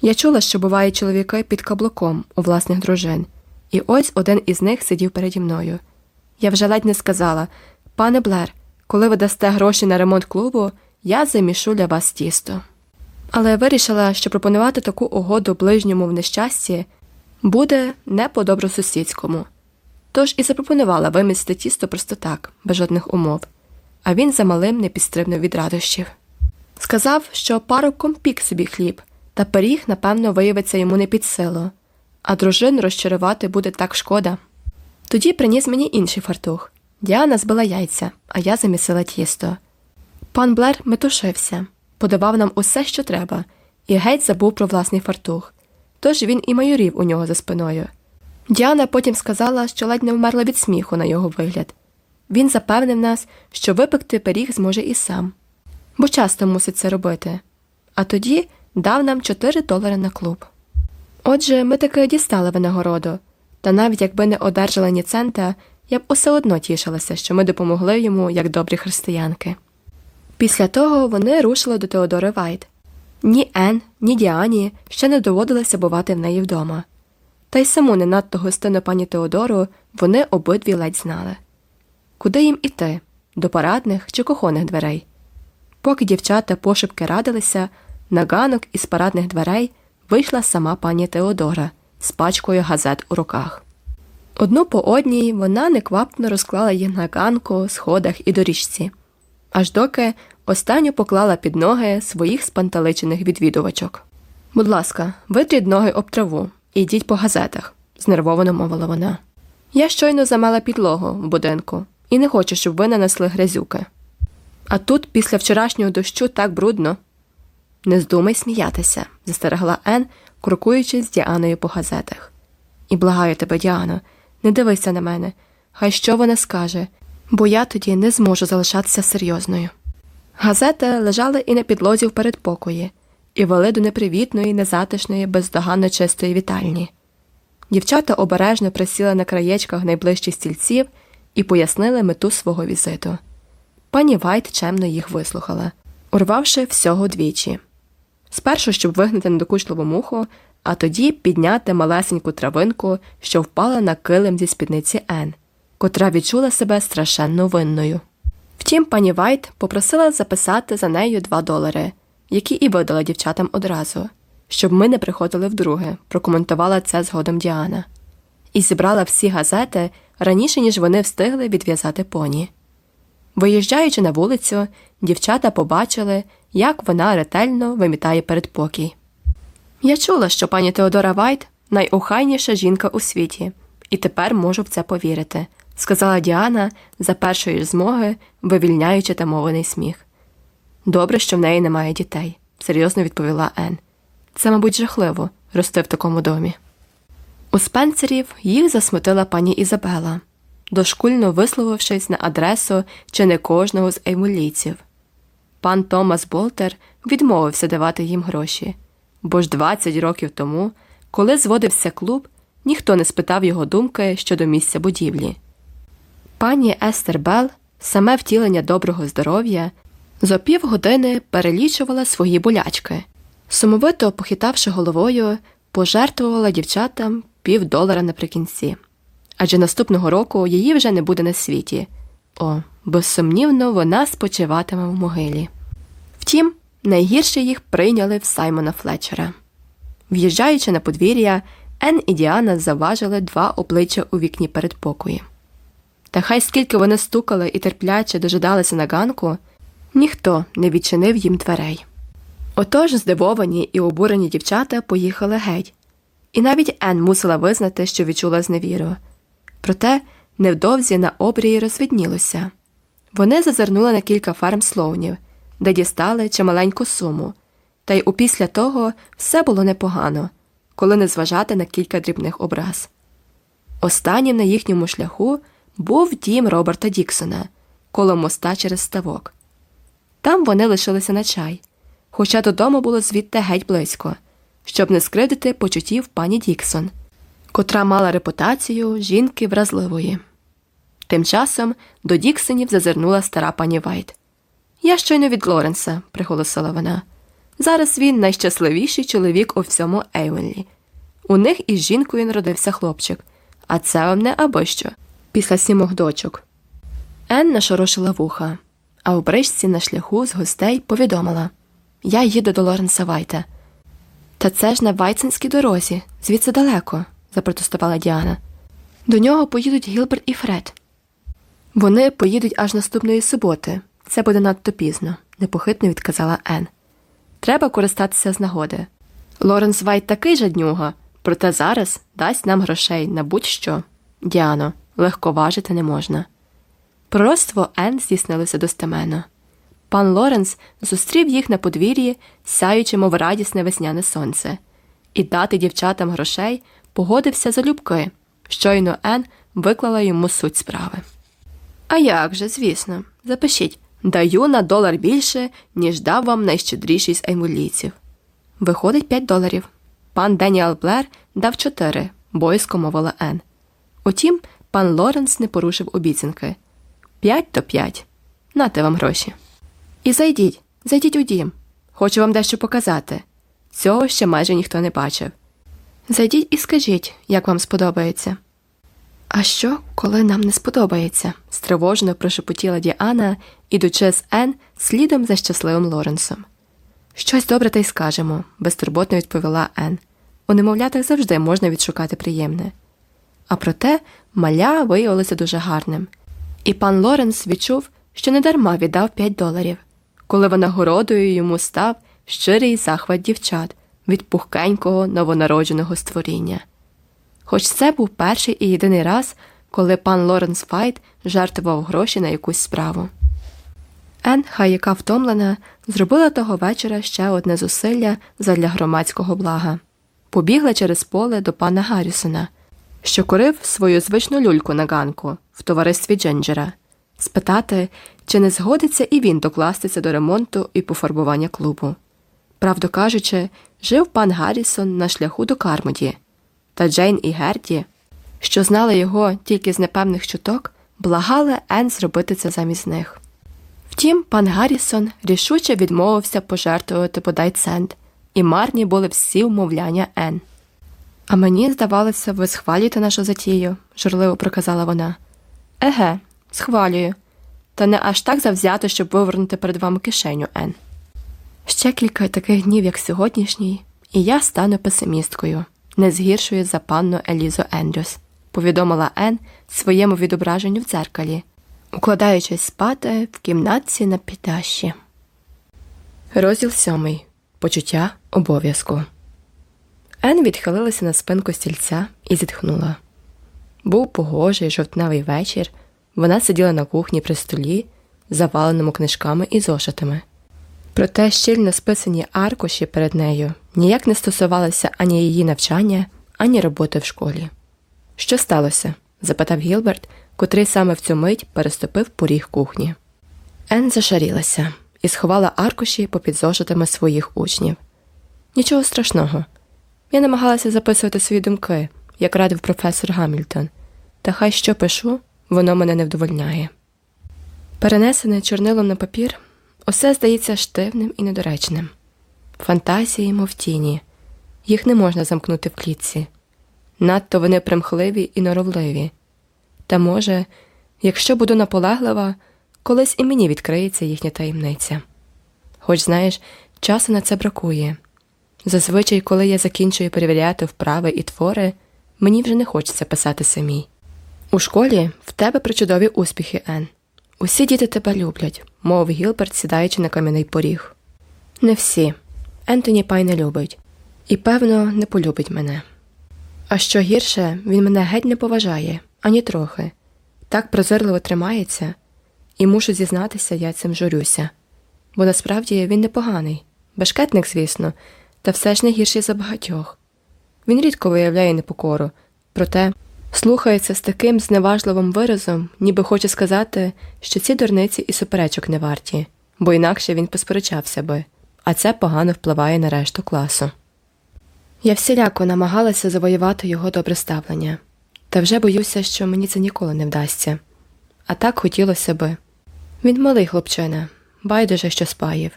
Я чула, що бувають чоловіки під каблуком у власних дружин, і ось один із них сидів переді мною. Я вже ледь не сказала пане Блер, коли ви дасте гроші на ремонт клубу, я замішу для вас тісто. Але я вирішила, що пропонувати таку угоду ближньому в нещасті буде не по добросусідському. Тож і запропонувала вимістити тісто просто так, без жодних умов, а він замалим не підстрибнув від радощів. Сказав, що парубком пік собі хліб, та пиріг, напевно, виявиться йому не під силу, а дружин розчарувати буде так шкода. Тоді приніс мені інший фартух. Діана збила яйця, а я замісила тісто. Пан Блер метушився, подавав нам усе, що треба, і геть забув про власний фартух. Тож він і майорів у нього за спиною. Діана потім сказала, що ледь не вмерла від сміху на його вигляд. Він запевнив нас, що випекти пиріг зможе і сам, бо часто мусить це робити. А тоді дав нам 4 долари на клуб. Отже, ми таки дістали винагороду, та навіть якби не одержали ні цента, я б усе одно тішилася, що ми допомогли йому як добрі християнки. Після того вони рушили до Теодори Вайт. Ні Ен, ні Діані ще не доводилося бувати в неї вдома. Та й саму не надто гостинну пані Теодору вони обидві ледь знали. Куди їм іти до парадних чи кухонних дверей? Поки дівчата пошепки радилися, на ганок із парадних дверей вийшла сама пані Теодора з пачкою газет у руках. Одну по одній вона неквапно розклала їх на ганку, сходах і доріжці, аж доки останню поклала під ноги своїх спанталичених відвідувачок. Будь ласка, витріть ноги об траву і йдіть по газетах, знервовано мовила вона. Я щойно замела підлогу в будинку і не хочу, щоб ви нанесли грязюки. А тут, після вчорашнього дощу, так брудно. Не здумай сміятися, застерегла Ен, крокуючи з Діаною по газетах. І благаю тебе, Діано, не дивися на мене, хай що вона скаже, бо я тоді не зможу залишатися серйозною. Газети лежали і на підлозі в передпокої, і вели до непривітної, незатишної, бездоганно чистої вітальні. Дівчата обережно присіли на краєчках найближчих стільців і пояснили мету свого візиту. Пані Вайт чемно їх вислухала, урвавши всього двічі. Спершу, щоб вигнати надокучливу муху, а тоді підняти малесеньку травинку, що впала на килим зі спідниці Ен, котра відчула себе страшенно винною. Втім, пані Вайт попросила записати за нею два долари, які і видала дівчатам одразу, щоб ми не приходили вдруге, прокоментувала це згодом Діана, і зібрала всі газети раніше, ніж вони встигли відв'язати поні. Виїжджаючи на вулицю, дівчата побачили, як вона ретельно вимітає передпокій. Я чула, що пані Теодора Вайт найохайніша жінка у світі, і тепер можу в це повірити, сказала Діана за першої змоги, вивільняючи тамований сміх. Добре, що в неї немає дітей, серйозно відповіла Ен. Це, мабуть, жахливо рости в такому домі. Спенсерів їх засмутила пані Ізабела, дошкульно висловившись на адресу чи не кожного з еймулійців. Пан Томас Болтер відмовився давати їм гроші, бо ж 20 років тому, коли зводився клуб, ніхто не спитав його думки щодо місця будівлі. Пані Естер Белл, саме втілення доброго здоров'я, за півгодини перелічувала свої болячки, сумовито похитавши головою, пожертвувала дівчатам пів долара наприкінці. Адже наступного року її вже не буде на світі. О, безсумнівно, вона спочиватиме в могилі. Втім, найгірше їх прийняли в Саймона Флетчера. В'їжджаючи на подвір'я, Ен і Діана заважили два обличчя у вікні передпокої. Та хай скільки вони стукали і терпляче дожидалися на ганку, ніхто не відчинив їм дверей. Отож здивовані і обурені дівчата поїхали геть, і навіть Ен мусила визнати, що відчула зневіру. Проте невдовзі на обрії розвиднілося. Вони зазирнули на кілька ферм слоунів, де дістали чималеньку суму, та й опісля того все було непогано, коли не зважати на кілька дрібних образ. Останнім на їхньому шляху був дім Роберта Діксона коло моста через ставок. Там вони лишилися на чай, хоча додому було звідти геть близько, щоб не скривдити почуттів пані Діксон, котра мала репутацію жінки вразливої. Тим часом до Діксонів зазирнула стара пані Вайт. Я щойно від Лоренса, проголосила вона. Зараз він найщасливіший чоловік у всьому Ейвонлі. У них із жінкою народився хлопчик, а це вам не або що, після сімох дочок. Ен нашорошила вуха, а у бричці на шляху з гостей повідомила Я їду до Лоренса Вайта. Та це ж на Вайценській дорозі, звідси далеко, запротестувала Діана. До нього поїдуть Гілберт і Фред. Вони поїдуть аж наступної суботи. Це буде надто пізно, непохитно відказала Ен. Треба користатися з нагоди. Лоренс Вайт такий жаднюга, проте зараз дасть нам грошей на будь-що. Діано, легковажити не можна. Пророцтво Ен здійснилося достеменно. Пан Лоренс зустрів їх на подвір'ї, сяючи, мов радісне весняне сонце, і дати дівчатам грошей погодився залюбки. Щойно Ен виклала йому суть справи. А як же, звісно, запишіть даю на долар більше, ніж дав вам найщедріший з ейвонлійців. Виходить 5 доларів. Пан Деніел Блер дав 4, бойсько мовила Ен. Утім, пан Лоренс не порушив обіцянки. П'ять то п'ять. Нате вам гроші. І зайдіть, зайдіть у дім. Хочу вам дещо показати. Цього ще майже ніхто не бачив. Зайдіть і скажіть, як вам сподобається. А що, коли нам не сподобається? стривожено прошепотіла Діана, ідучи з Ен слідом за щасливим Лоренсом. Щось добре та й скажемо, безтурботно відповіла Ен. У немовлятах завжди можна відшукати приємне. А проте маля виявилося дуже гарним, і пан Лоренс відчув, що недарма віддав 5 доларів, коли винагородою йому став щирий захват дівчат від пухкенького новонародженого створіння. Хоч це був перший і єдиний раз, коли пан Лоренс Вайт жертвував гроші на якусь справу. Ен, хай яка втомлена, зробила того вечора ще одне зусилля задля громадського блага побігла через поле до пана Гаррісона, що курив свою звичну люльку на ганку в товаристві Джинджера, спитати, чи не згодиться і він докластися до ремонту і пофарбування клубу. Правду кажучи, жив пан Гаррісон на шляху до Кармоді, та Джейн і Герді, що знали його тільки з непевних чуток, благали Ен зробити це замість них. Втім, пан Гаррісон рішуче відмовився пожертвувати бодай цент і марні були всі вмовляння Ен. А мені, здавалося, ви схвалюєте нашу затію, журливо проказала вона. Еге, схвалюю, та не аж так завзято, щоб вивернути перед вами кишеню, Ен. Ще кілька таких днів, як сьогоднішній, і я стану песимісткою, не згіршую за панну Елізу Ендрюс, повідомила Ен своєму відображенню в дзеркалі, укладаючись спати в кімнатці на піддащі. Розділ сьомий. Почуття обов'язку. Ен відхилилася на спинку стільця і зітхнула. Був погожий жовтневий вечір. Вона сиділа на кухні при столі, заваленому книжками і зошитами. Проте щільно списані аркуші перед нею ніяк не стосувалися ані її навчання, ані роботи в школі. Що сталося? запитав Гілберт, котрий саме в цю мить переступив поріг кухні. Ен зашарілася і сховала аркуші попід зошитами своїх учнів. Нічого страшного. Я намагалася записувати свої думки, як радив професор Гамільтон, та хай що пишу, воно мене не вдовольняє. Перенесене чорнилом на папір, усе здається штивним і недоречним. Фантазії, мов тіні, їх не можна замкнути в клітці. Надто вони примхливі і норовливі. Та, може, якщо буду наполеглива, колись і мені відкриється їхня таємниця. Хоч, знаєш, часу на це бракує. Зазвичай, коли я закінчую перевіряти вправи і твори, мені вже не хочеться писати самій. У школі в тебе причудові успіхи, Ен. Усі діти тебе люблять, мов Гілберт, сідаючи на кам'яний поріг. Не всі. Ентоні Пай не любить, і, певно, не полюбить мене. А що гірше, він мене геть не поважає, ані трохи. Так прозорливо тримається, і мушу зізнатися, я цим журюся. Бо насправді він непоганий, бешкетник, звісно, та все ж не гірший за багатьох. Він рідко виявляє непокору, проте слухається з таким зневажливим виразом, ніби хоче сказати, що ці дурниці і суперечок не варті, бо інакше він посперечався би, а це погано впливає на решту класу. Я всіляко намагалася завоювати його добре ставлення, та вже боюся, що мені це ніколи не вдасться. А так хотілося би. Він малий хлопчина, байдуже що спаїв,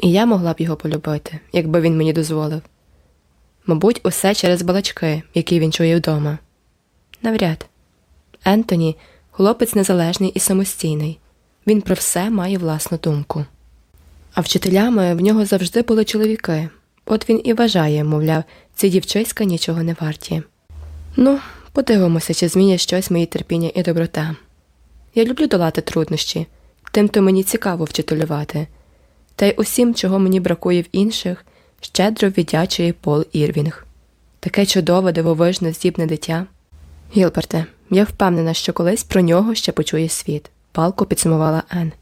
і я могла б його полюбити, якби він мені дозволив. Мабуть, усе через балачки, які він чує вдома. Навряд. Ентоні хлопець незалежний і самостійний, він про все має власну думку. А вчителями в нього завжди були чоловіки, от він і вважає, мовляв, ці дівчиська нічого не варті. Ну, подивимося, чи змінять щось мої терпіння і доброта. Я люблю долати труднощі, тим то мені цікаво вчителювати, та й усім, чого мені бракує в інших, щедро віддячує Пол Ірвінг. Таке чудове, дивовижне, здібне дитя. Гілберте, я впевнена, що колись про нього ще почує світ, палко підсумувала Ен.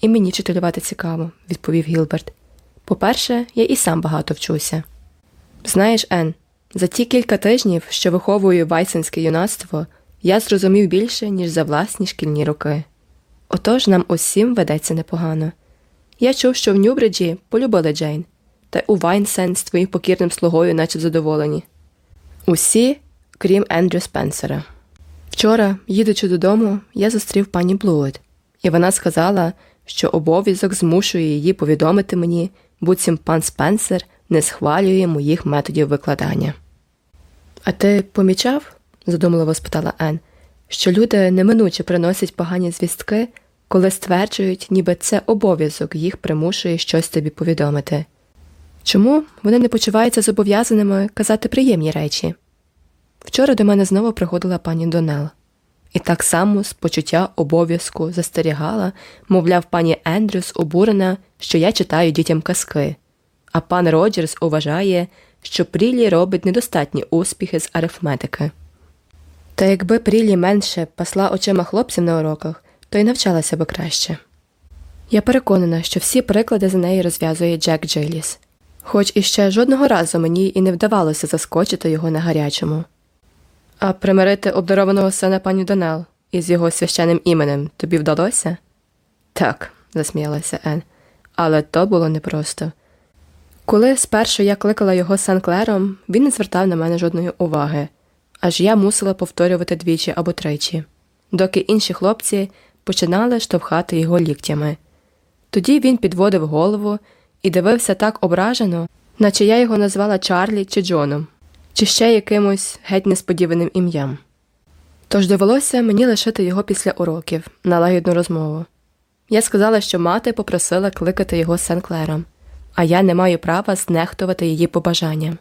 І мені читалювати цікаво, відповів Гілберт. По-перше, я і сам багато вчуся. Знаєш, Ен, за ті кілька тижнів, що виховую вайсенське юнацтво, я зрозумів більше, ніж за власні шкільні роки. Отож нам усім ведеться непогано. Я чув, що в Нюбриджі полюбили Джейн, та у Вайт-Сендз твоїм покірним слугою, наче задоволені. Усі, крім Ендрю Спенсера. Вчора, їдучи додому, я зустрів пані Блует, і вона сказала, що обов'язок змушує її повідомити мені, буцім пан Спенсер не схвалює моїх методів викладання. А ти помічав? задумливо спитала Ен, що люди неминуче приносять погані звістки, коли стверджують, ніби це обов'язок їх примушує щось тобі повідомити. Чому вони не почуваються зобов'язаними казати приємні речі? Вчора до мене знову приходила пані Донел, і так само з почуття обов'язку застерігала, мовляв, пані Ендрюс обурена, що я читаю дітям казки, а пан Роджерс уважає, що Прілі робить недостатні успіхи з арифметики. Та якби Прілі менше пасла очима хлопців на уроках, то й навчалася би краще. Я переконана, що всі приклади за неї розв'язує Джек Джиліс, хоч іще жодного разу мені і не вдавалося заскочити його на гарячому. А примирити обдарованого сина пані Донел із його священним іменем тобі вдалося? Так, засміялася Ен, але то було непросто. Коли спершу я кликала його Сан-Клером, він не звертав на мене жодної уваги, аж я мусила повторювати двічі або тричі, доки інші хлопці починали штовхати його ліктями. Тоді він підводив голову і дивився так ображено, наче я його назвала Чарлі чи Джоном, чи ще якимось геть несподіваним ім'ям. Тож довелося мені лишити його після уроків на лагідну розмову. Я сказала, що мати попросила кликати його Сен-Клером, а я не маю права знехтувати її побажанням.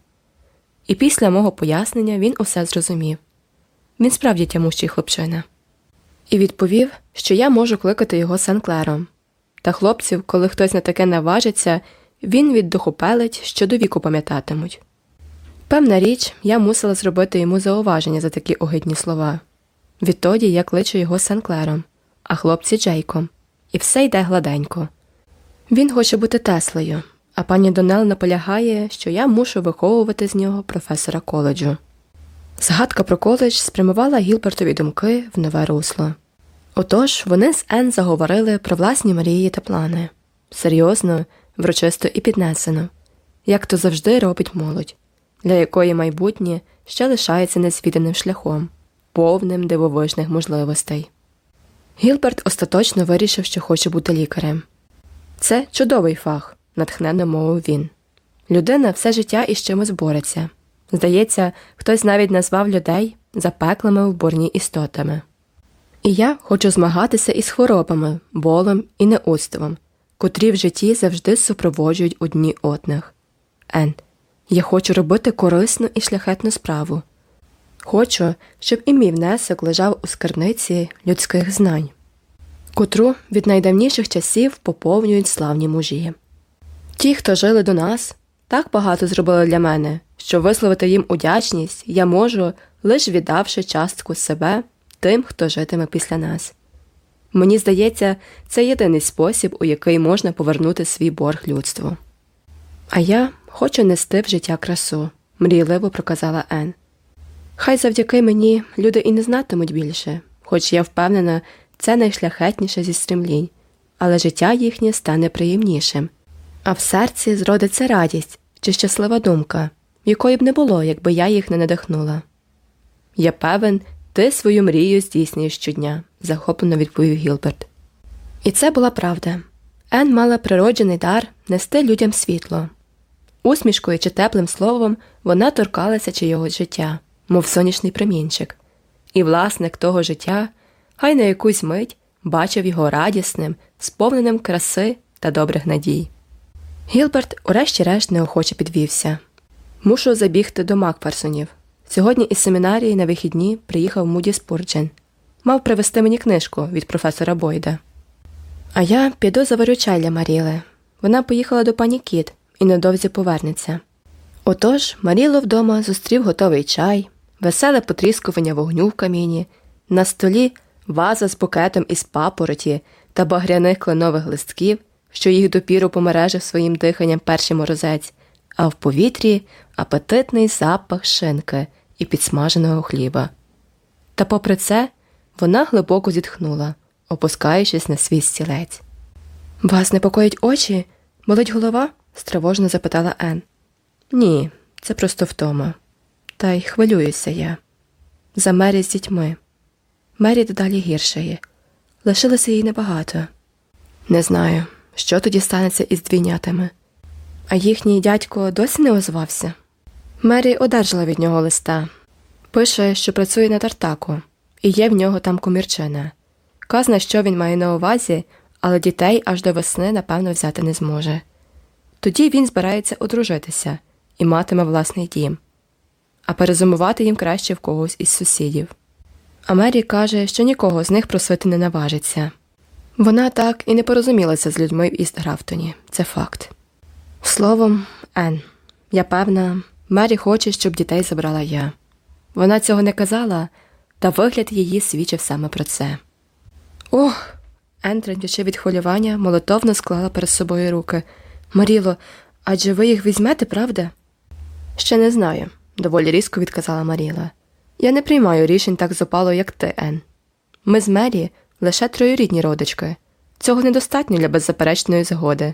І після мого пояснення він усе зрозумів він справді тямущий хлопчина. І відповів, що я можу кликати його Сен-Клером. Та хлопців, коли хтось на таке наважиться, він віддухопелить, що до віку пам'ятатимуть. Певна річ, я мусила зробити йому зауваження за такі огидні слова. Відтоді я кличу його Сен-Клером, а хлопці Джейком, і все йде гладенько. Він хоче бути Теслею, а пані Донел наполягає, що я мушу виховувати з нього професора коледжу. Згадка про коледж спрямувала Гілбертові думки в нове русло. Отож вони з Ен заговорили про власні мрії та плани серйозно, врочисто і піднесено, як то завжди робить молодь, для якої майбутнє ще лишається незвіданим шляхом, повним дивовижних можливостей. Гілберт остаточно вирішив, що хоче бути лікарем. Це чудовий фах, натхненно мовив він. Людина все життя із чимось бореться. Здається, хтось навіть назвав людей запеклими вборні істотами. І я хочу змагатися із хворобами, болем і неустовом, котрі в житті завжди супроводжують одні одних. Ен, я хочу робити корисну і шляхетну справу. Хочу, щоб і мій внесок лежав у скарниці людських знань, котру від найдавніших часів поповнюють славні мужі. Ті, хто жили до нас, так багато зробили для мене, що висловити їм удячність я можу, лише віддавши частку себе тим, хто житиме після нас. Мені здається, це єдиний спосіб, у який можна повернути свій борг людству. А я хочу нести в життя красу, мрійливо проказала Ен. Хай завдяки мені люди і не знатимуть більше, хоч я впевнена, це найшляхетніше зі стремлінь, але життя їхнє стане приємнішим, а в серці зродиться радість чи щаслива думка, якої б не було, якби я їх не надихнула. Я певен, ти свою мрію здійснюєш щодня, захоплено відповів Гілберт. І це була правда. Ен мала природжений дар нести людям світло. Усмішкою чи теплим словом вона торкалася чийогось життя, мов сонячний промінчик, і власник того життя, хай на якусь мить бачив його радісним, сповненим краси та добрих надій. Гілберт, урешті-решт, неохоче підвівся. Мушу забігти до Макферсонів. Сьогодні із семінарії на вихідні приїхав Муді Спурджен. Мав привезти мені книжку від професора Бойда. А я піду заварю чай Маріли. Вона поїхала до пані Кіт і недовзі повернеться. Отож Маріло вдома зустрів готовий чай, веселе потріскування вогню в каміні, на столі ваза з букетом із папороті та багряних кленових листків, що їх допіру помережив своїм диханням перший морозець, а в повітрі апетитний запах шинки і підсмаженого хліба. Та, попри це, вона глибоко зітхнула, опускаючись на свій стілець. Вас непокоїть очі? Болить голова? Стривожно запитала Ен. Ні, це просто втома. Та й хвилююся я. За Мері з дітьми. Мері дедалі гіршає. Лишилося їй небагато. Не знаю, що тоді станеться із двійнятами. А їхній дядько досі не озвався. Мері одержала від нього листа. Пише, що працює на тартаку, і є в нього там комірчина. Казна, що він має на увазі, але дітей аж до весни, напевно, взяти не зможе. Тоді він збирається одружитися і матиме власний дім, а перезимувати їм краще в когось із сусідів. А Мері каже, що нікого з них просити не наважиться. Вона так і не порозумілася з людьми в Істграфтоні, це факт. Словом, Ен, я певна, Мері хоче, щоб дітей забрала я. Вона цього не казала, та вигляд її свідчив саме про це. Ох. Ен, тремтячи від хвилювання, молитовно склала перед собою руки. Маріло, адже ви їх візьмете, правда? Ще не знаю, доволі різко відказала Маріла. Я не приймаю рішень так зопало, як ти, Ен. Ми з Мері лише троюрідні родички. Цього недостатньо для беззаперечної згоди.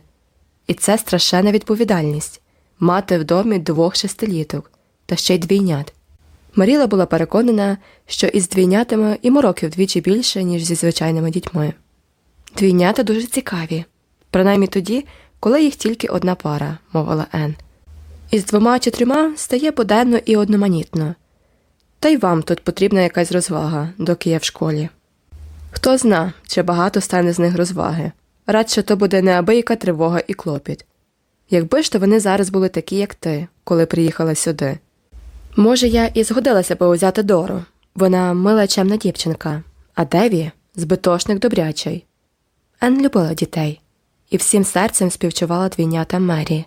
І це страшенна відповідальність мати в домі двох шестиліток та ще й двійнят. Маріла була переконана, що із двійнятами і років вдвічі більше, ніж зі звичайними дітьми. Двійнята дуже цікаві, принаймні тоді, коли їх тільки одна пара, мовила Ен. Із двома чи трьома стає буденно і одноманітно. Та й вам тут потрібна якась розвага, доки я в школі. Хто зна, чи багато стане з них розваги. Радше то буде неабияка тривога і клопіт. Якби ж то вони зараз були такі, як ти, коли приїхала сюди. Може, я і згодилася би узяти Дору. Вона мила чемна дівчинка, а Деві збитошник добрячий. Ен любила дітей і всім серцем співчувала двійнята Мері.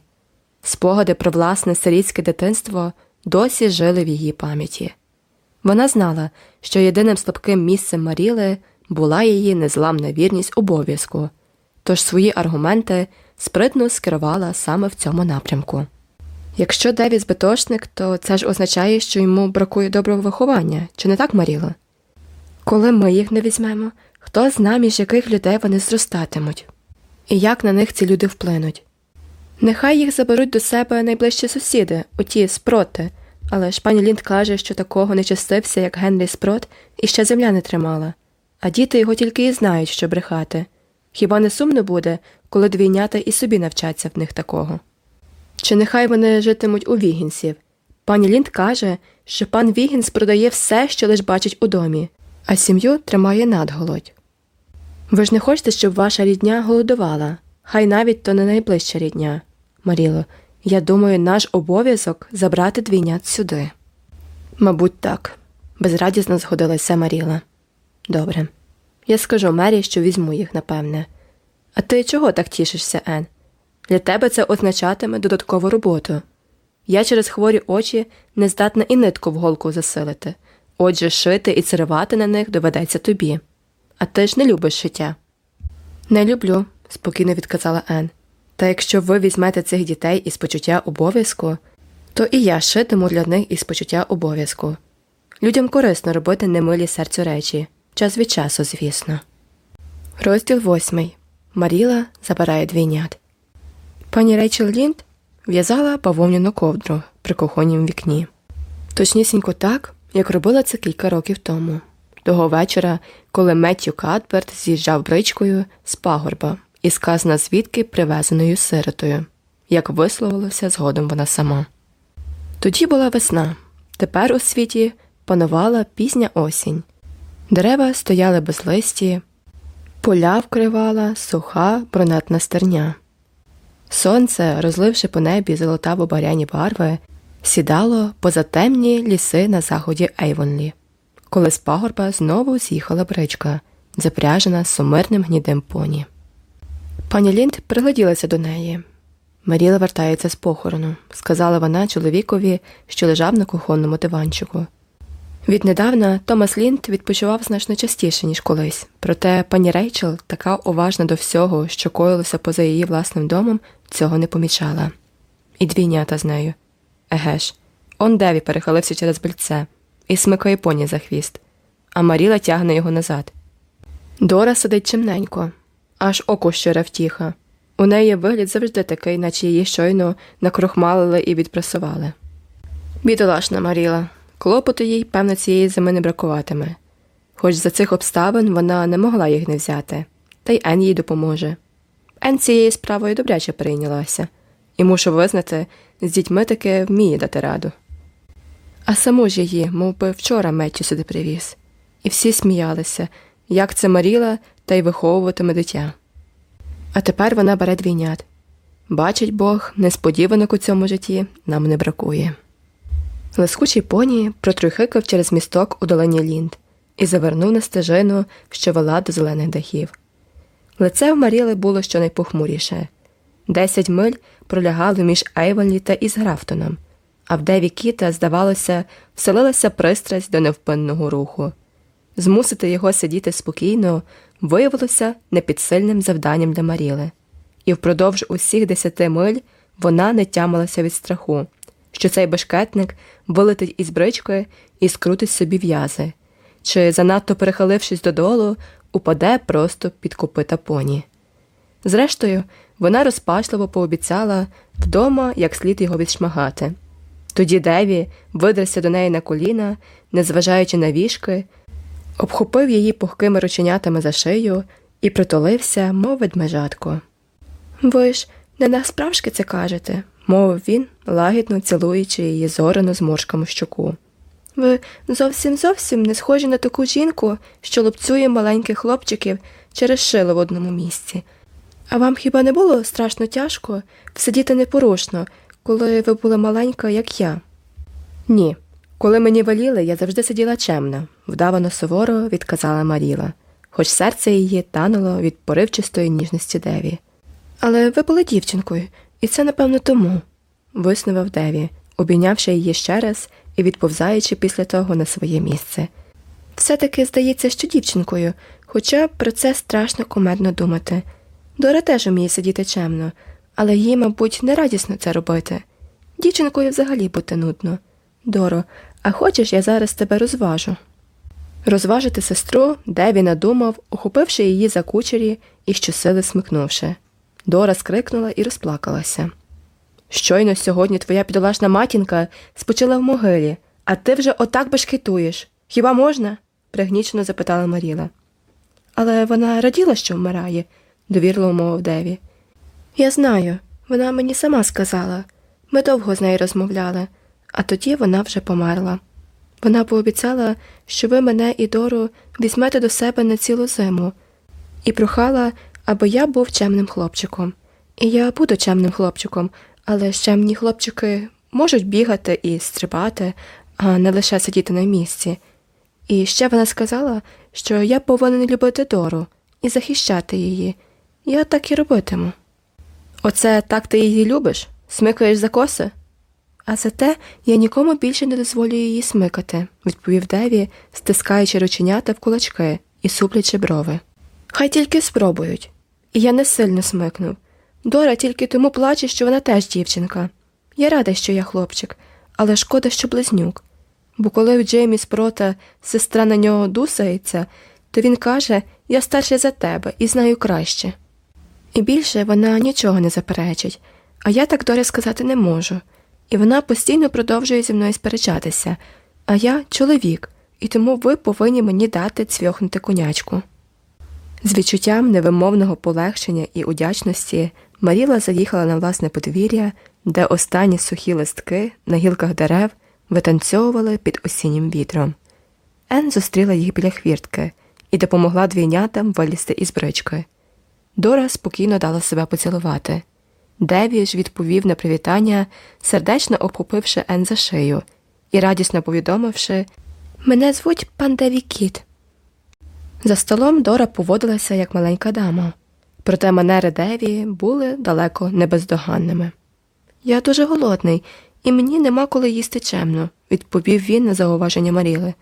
Спогади про власне сирійське дитинство досі жили в її пам'яті. Вона знала, що єдиним слабким місцем Маріли була її незламна вірність обов'язку, тож свої аргументи спритно скерувала саме в цьому напрямку. Якщо Деві збитошник, то це ж означає, що йому бракує доброго виховання, чи не так, Маріло? Коли ми їх не візьмемо, хто зна, між яких людей вони зростатимуть, і як на них ці люди вплинуть. Нехай їх заберуть до себе найближчі сусіди, оті спроти, але ж пані Лінд каже, що такого не частився, як Генрі Спрот, і ще земля не тримала, а діти його тільки і знають, що брехати. Хіба не сумно буде, коли двійнята і собі навчаться в них такого? Чи нехай вони житимуть у Вігінсів? Пані Лінд каже, що пан Вігінс продає все, що лиш бачить у домі, а сім'ю тримає надголодь. Ви ж не хочете, щоб ваша рідня голодувала, хай навіть то не найближча рідня. Маріло, я думаю, наш обов'язок забрати двійнят сюди. Мабуть, так, безрадісно згодилася Маріла. Добре. Я скажу Мері, що візьму їх, напевне. А ти чого так тішишся, Ен? Для тебе це означатиме додаткову роботу. Я через хворі очі не здатна і нитку в голку засилити, отже, шити і царювати на них доведеться тобі. А ти ж не любиш шиття. Не люблю, спокійно відказала Ен. Та якщо ви візьмете цих дітей із почуття обов'язку, то і я шитиму для них із почуття обов'язку. Людям корисно робити немилі серцю речі, час від часу, звісно. Розділ восьмий. Маріла забирає двійнят. Пані Рейчел Лінд в'язала бавовняну ковдру при кухоннім вікні. Точнісінько так, як робила це кілька років тому, того вечора, коли Меттю Кадберт з'їжджав бричкою з пагорба і сказана звідки привезеною сиротою, як висловилася згодом вона сама. Тоді була весна, тепер у світі панувала пізня осінь. Дерева стояли без листі, поля вкривала суха бронатна стерня. Сонце, розливши по небі золотаво баряні барви, сідало поза темні ліси на заході Ейвонлі, коли з пагорба знову з'їхала бричка, запряжена сумирним гнідим поні. Пані Лінд пригляділася до неї. Маріла вертається з похорону, сказала вона чоловікові, що лежав на кухонному диванчику. Віднедавна Томас Лінд відпочивав значно частіше, ніж колись, проте пані Рейчел, така уважна до всього, що коїлося поза її власним домом, цього не помічала. І двійнята з нею. Еге ж, он Деві перехилився через бельце і смикає поні за хвіст, а Маріла тягне його назад. Дора сидить чимненько, аж око щира втіха. У неї вигляд завжди такий, наче її щойно накрохмалили і відпресували. Бідолашна Маріла, клопоту їй, певно, цієї зими не бракуватиме, хоч за цих обставин вона не могла їх не взяти, та й Ен їй допоможе. Ен цією справою добряче прийнялася, і мушу визнати, з дітьми таки вміє дати раду. А саму ж її, мов би, вчора Меттю сюди привіз, і всі сміялися, як це Маріла та й виховуватиме дитя. А тепер вона бере двійнят. Бачить Бог, несподіванок у цьому житті нам не бракує. Лискучий поні протрюхикав через місток у долині Лінд і завернув на стежину, що вела до зелених дахів. Лице в Маріли було щонайпохмуріше. Десять миль пролягали між Ейвонлі та Ізграфтоном, а в Деві Кіта, здавалося, вселилася пристрасть до невпинного руху. Змусити його сидіти спокійно виявилося непідсильним завданням для Маріли, і впродовж усіх десяти миль вона не тямилася від страху, що цей бешкетник вилетить із брички і скрутить собі в'язи, чи, занадто перехилившись додолу, упаде просто під копита поні. Зрештою, вона розпачливо пообіцяла вдома як слід його відшмагати. Тоді Деві видрався до неї на коліна, незважаючи на вішки, обхопив її пухкими рученятами за шию і притулився, мов ведмежатко. Ви ж не насправжки це кажете, мовив він, лагідно цілуючи її зорену зморшками в щоку. Ви зовсім зовсім не схожі на таку жінку, що лупцює маленьких хлопчиків через шило в одному місці. А вам хіба не було страшно тяжко сидіти непорушно, коли ви були маленька, як я? Ні. Коли мені веліли, я завжди сиділа чемно, вдавано суворо відказала Маріла, хоч серце її тануло від поривчистої ніжності Деві. Але ви були дівчинкою, і це, напевно, тому, виснував Деві, обійнявши її ще раз і відповзаючи після того на своє місце. Все таки здається, що дівчинкою, хоча про це страшно кумедно думати. Дора теж уміє сидіти чемно, але їй, мабуть, не радісно це робити. Дівчинкою взагалі бути нудно. Доро, а хочеш, я зараз тебе розважу. Розважити сестру Деві надумав, ухопивши її за кучері і щосили смикнувши. Дора скрикнула і розплакалася. Щойно сьогодні твоя підолашна матінка спочила в могилі, а ти вже отак бешкетуєш. Хіба можна? пригнічено запитала Маріла. Але вона раділа, що вмирає, довірливо мовив Деві. Я знаю, вона мені сама сказала. Ми довго з нею розмовляли, а тоді вона вже померла. Вона пообіцяла, що ви мене і Дору візьмете до себе на цілу зиму, і прохала, аби я був чемним хлопчиком. І я буду чемним хлопчиком, але чемні хлопчики можуть бігати і стрибати, а не лише сидіти на місці. І ще вона сказала, що я повинен любити Дору і захищати її. Я так і робитиму. Оце так ти її любиш? Смикаєш за коси? А зате я нікому більше не дозволю її смикати, відповів Деві, стискаючи рученята в кулачки і суплячи брови. Хай тільки спробують. І я не сильно смикнув. Дора тільки тому плаче, що вона теж дівчинка. Я рада, що я хлопчик, але шкода, що близнюк. Бо коли в Джеймі спрота сестра на нього дусається, то він каже Я старший за тебе і знаю краще. І більше вона нічого не заперечить, а я так Дорі сказати не можу. І вона постійно продовжує зі мною сперечатися, а я чоловік, і тому ви повинні мені дати цвьохнути конячку. З відчуттям невимовного полегшення і удячності Маріла заїхала на власне подвір'я, де останні сухі листки на гілках дерев витанцьовували під осіннім вітром. Ен зустріла їх біля хвіртки і допомогла двійнятам вилізти із брички. Дора спокійно дала себе поцілувати. Деві ж відповів на привітання, сердечно обхопивши Ен за шию і радісно повідомивши Мене звуть пан Деві Кіт. За столом Дора поводилася як маленька дама, проте манери Деві були далеко не бездоганними. Я дуже голодний, і мені нема коли їсти чемно, відповів він на зауваження Маріли.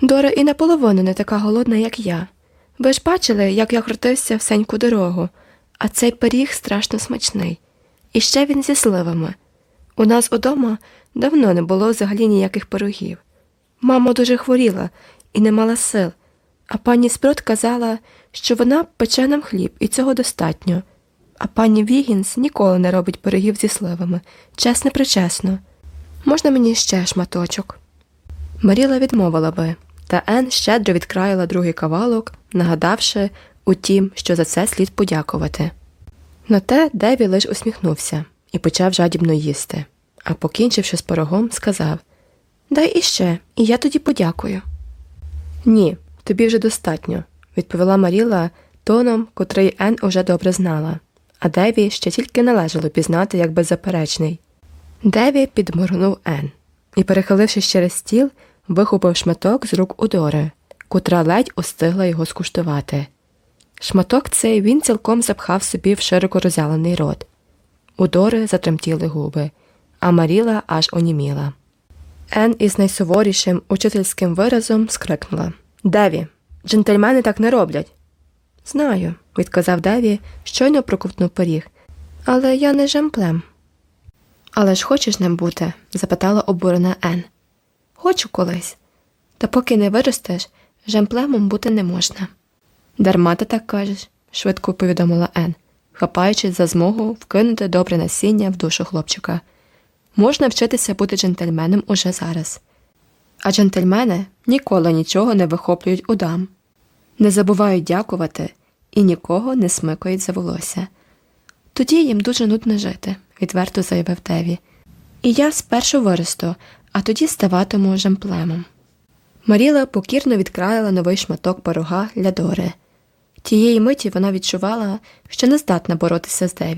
Дора і наполовину не така голодна, як я. Ви ж бачили, як я крутився всеньку дорогу, а цей пиріг страшно смачний. І ще він зі сливами. У нас удома давно не було взагалі ніяких пирогів. Мама дуже хворіла і не мала сил, а пані Спрот казала, що вона пече нам хліб, і цього достатньо. А пані Вігінс ніколи не робить пирогів зі сливами, чесно причесно. Можна мені ще шматочок? Маріла відмовила би, та Ен щедро відкраїла другий кавалок, нагадавши утім, що за це слід подякувати. На те Деві лиш усміхнувся і почав жадібно їсти, а покінчивши з порогом, сказав Дай іще, і я тоді подякую. Ні, тобі вже достатньо, відповіла Маріла тоном, котрий Ен уже добре знала, а Деві ще тільки належало пізнати як беззаперечний. Деві підморгнув Ен і, перехилившись через стіл, вихопив шматок з рук Удори, котра ледь устигла його скуштувати. Шматок цей він цілком запхав собі в широко розялений рот. У Дори затремтіли губи, а Маріла аж оніміла. Ен із найсуворішим учительським виразом скрикнула Деві, джентльмени так не роблять. Знаю, відказав Деві, щойно проковтнув поріг. Але я не жемплем. Але ж хочеш ним бути? запитала обурена Ен. Хочу колись. Та поки не виростеш, жемплемом бути не можна. Дарма ти так кажеш, швидко повідомила Ен, хапаючись за змогу вкинути добре насіння в душу хлопчика. Можна вчитися бути джентльменом уже зараз. А джентльмени ніколи нічого не вихоплюють у дам, не забувають дякувати і нікого не смикають за волосся. Тоді їм дуже нудно жити, відверто заявив Деві. І я спершу виросту, а тоді ставатиму жемплемом. Маріла покірно відкраїла новий шматок порога для Дори. Тієї миті вона відчувала, що не здатна боротися з Деві.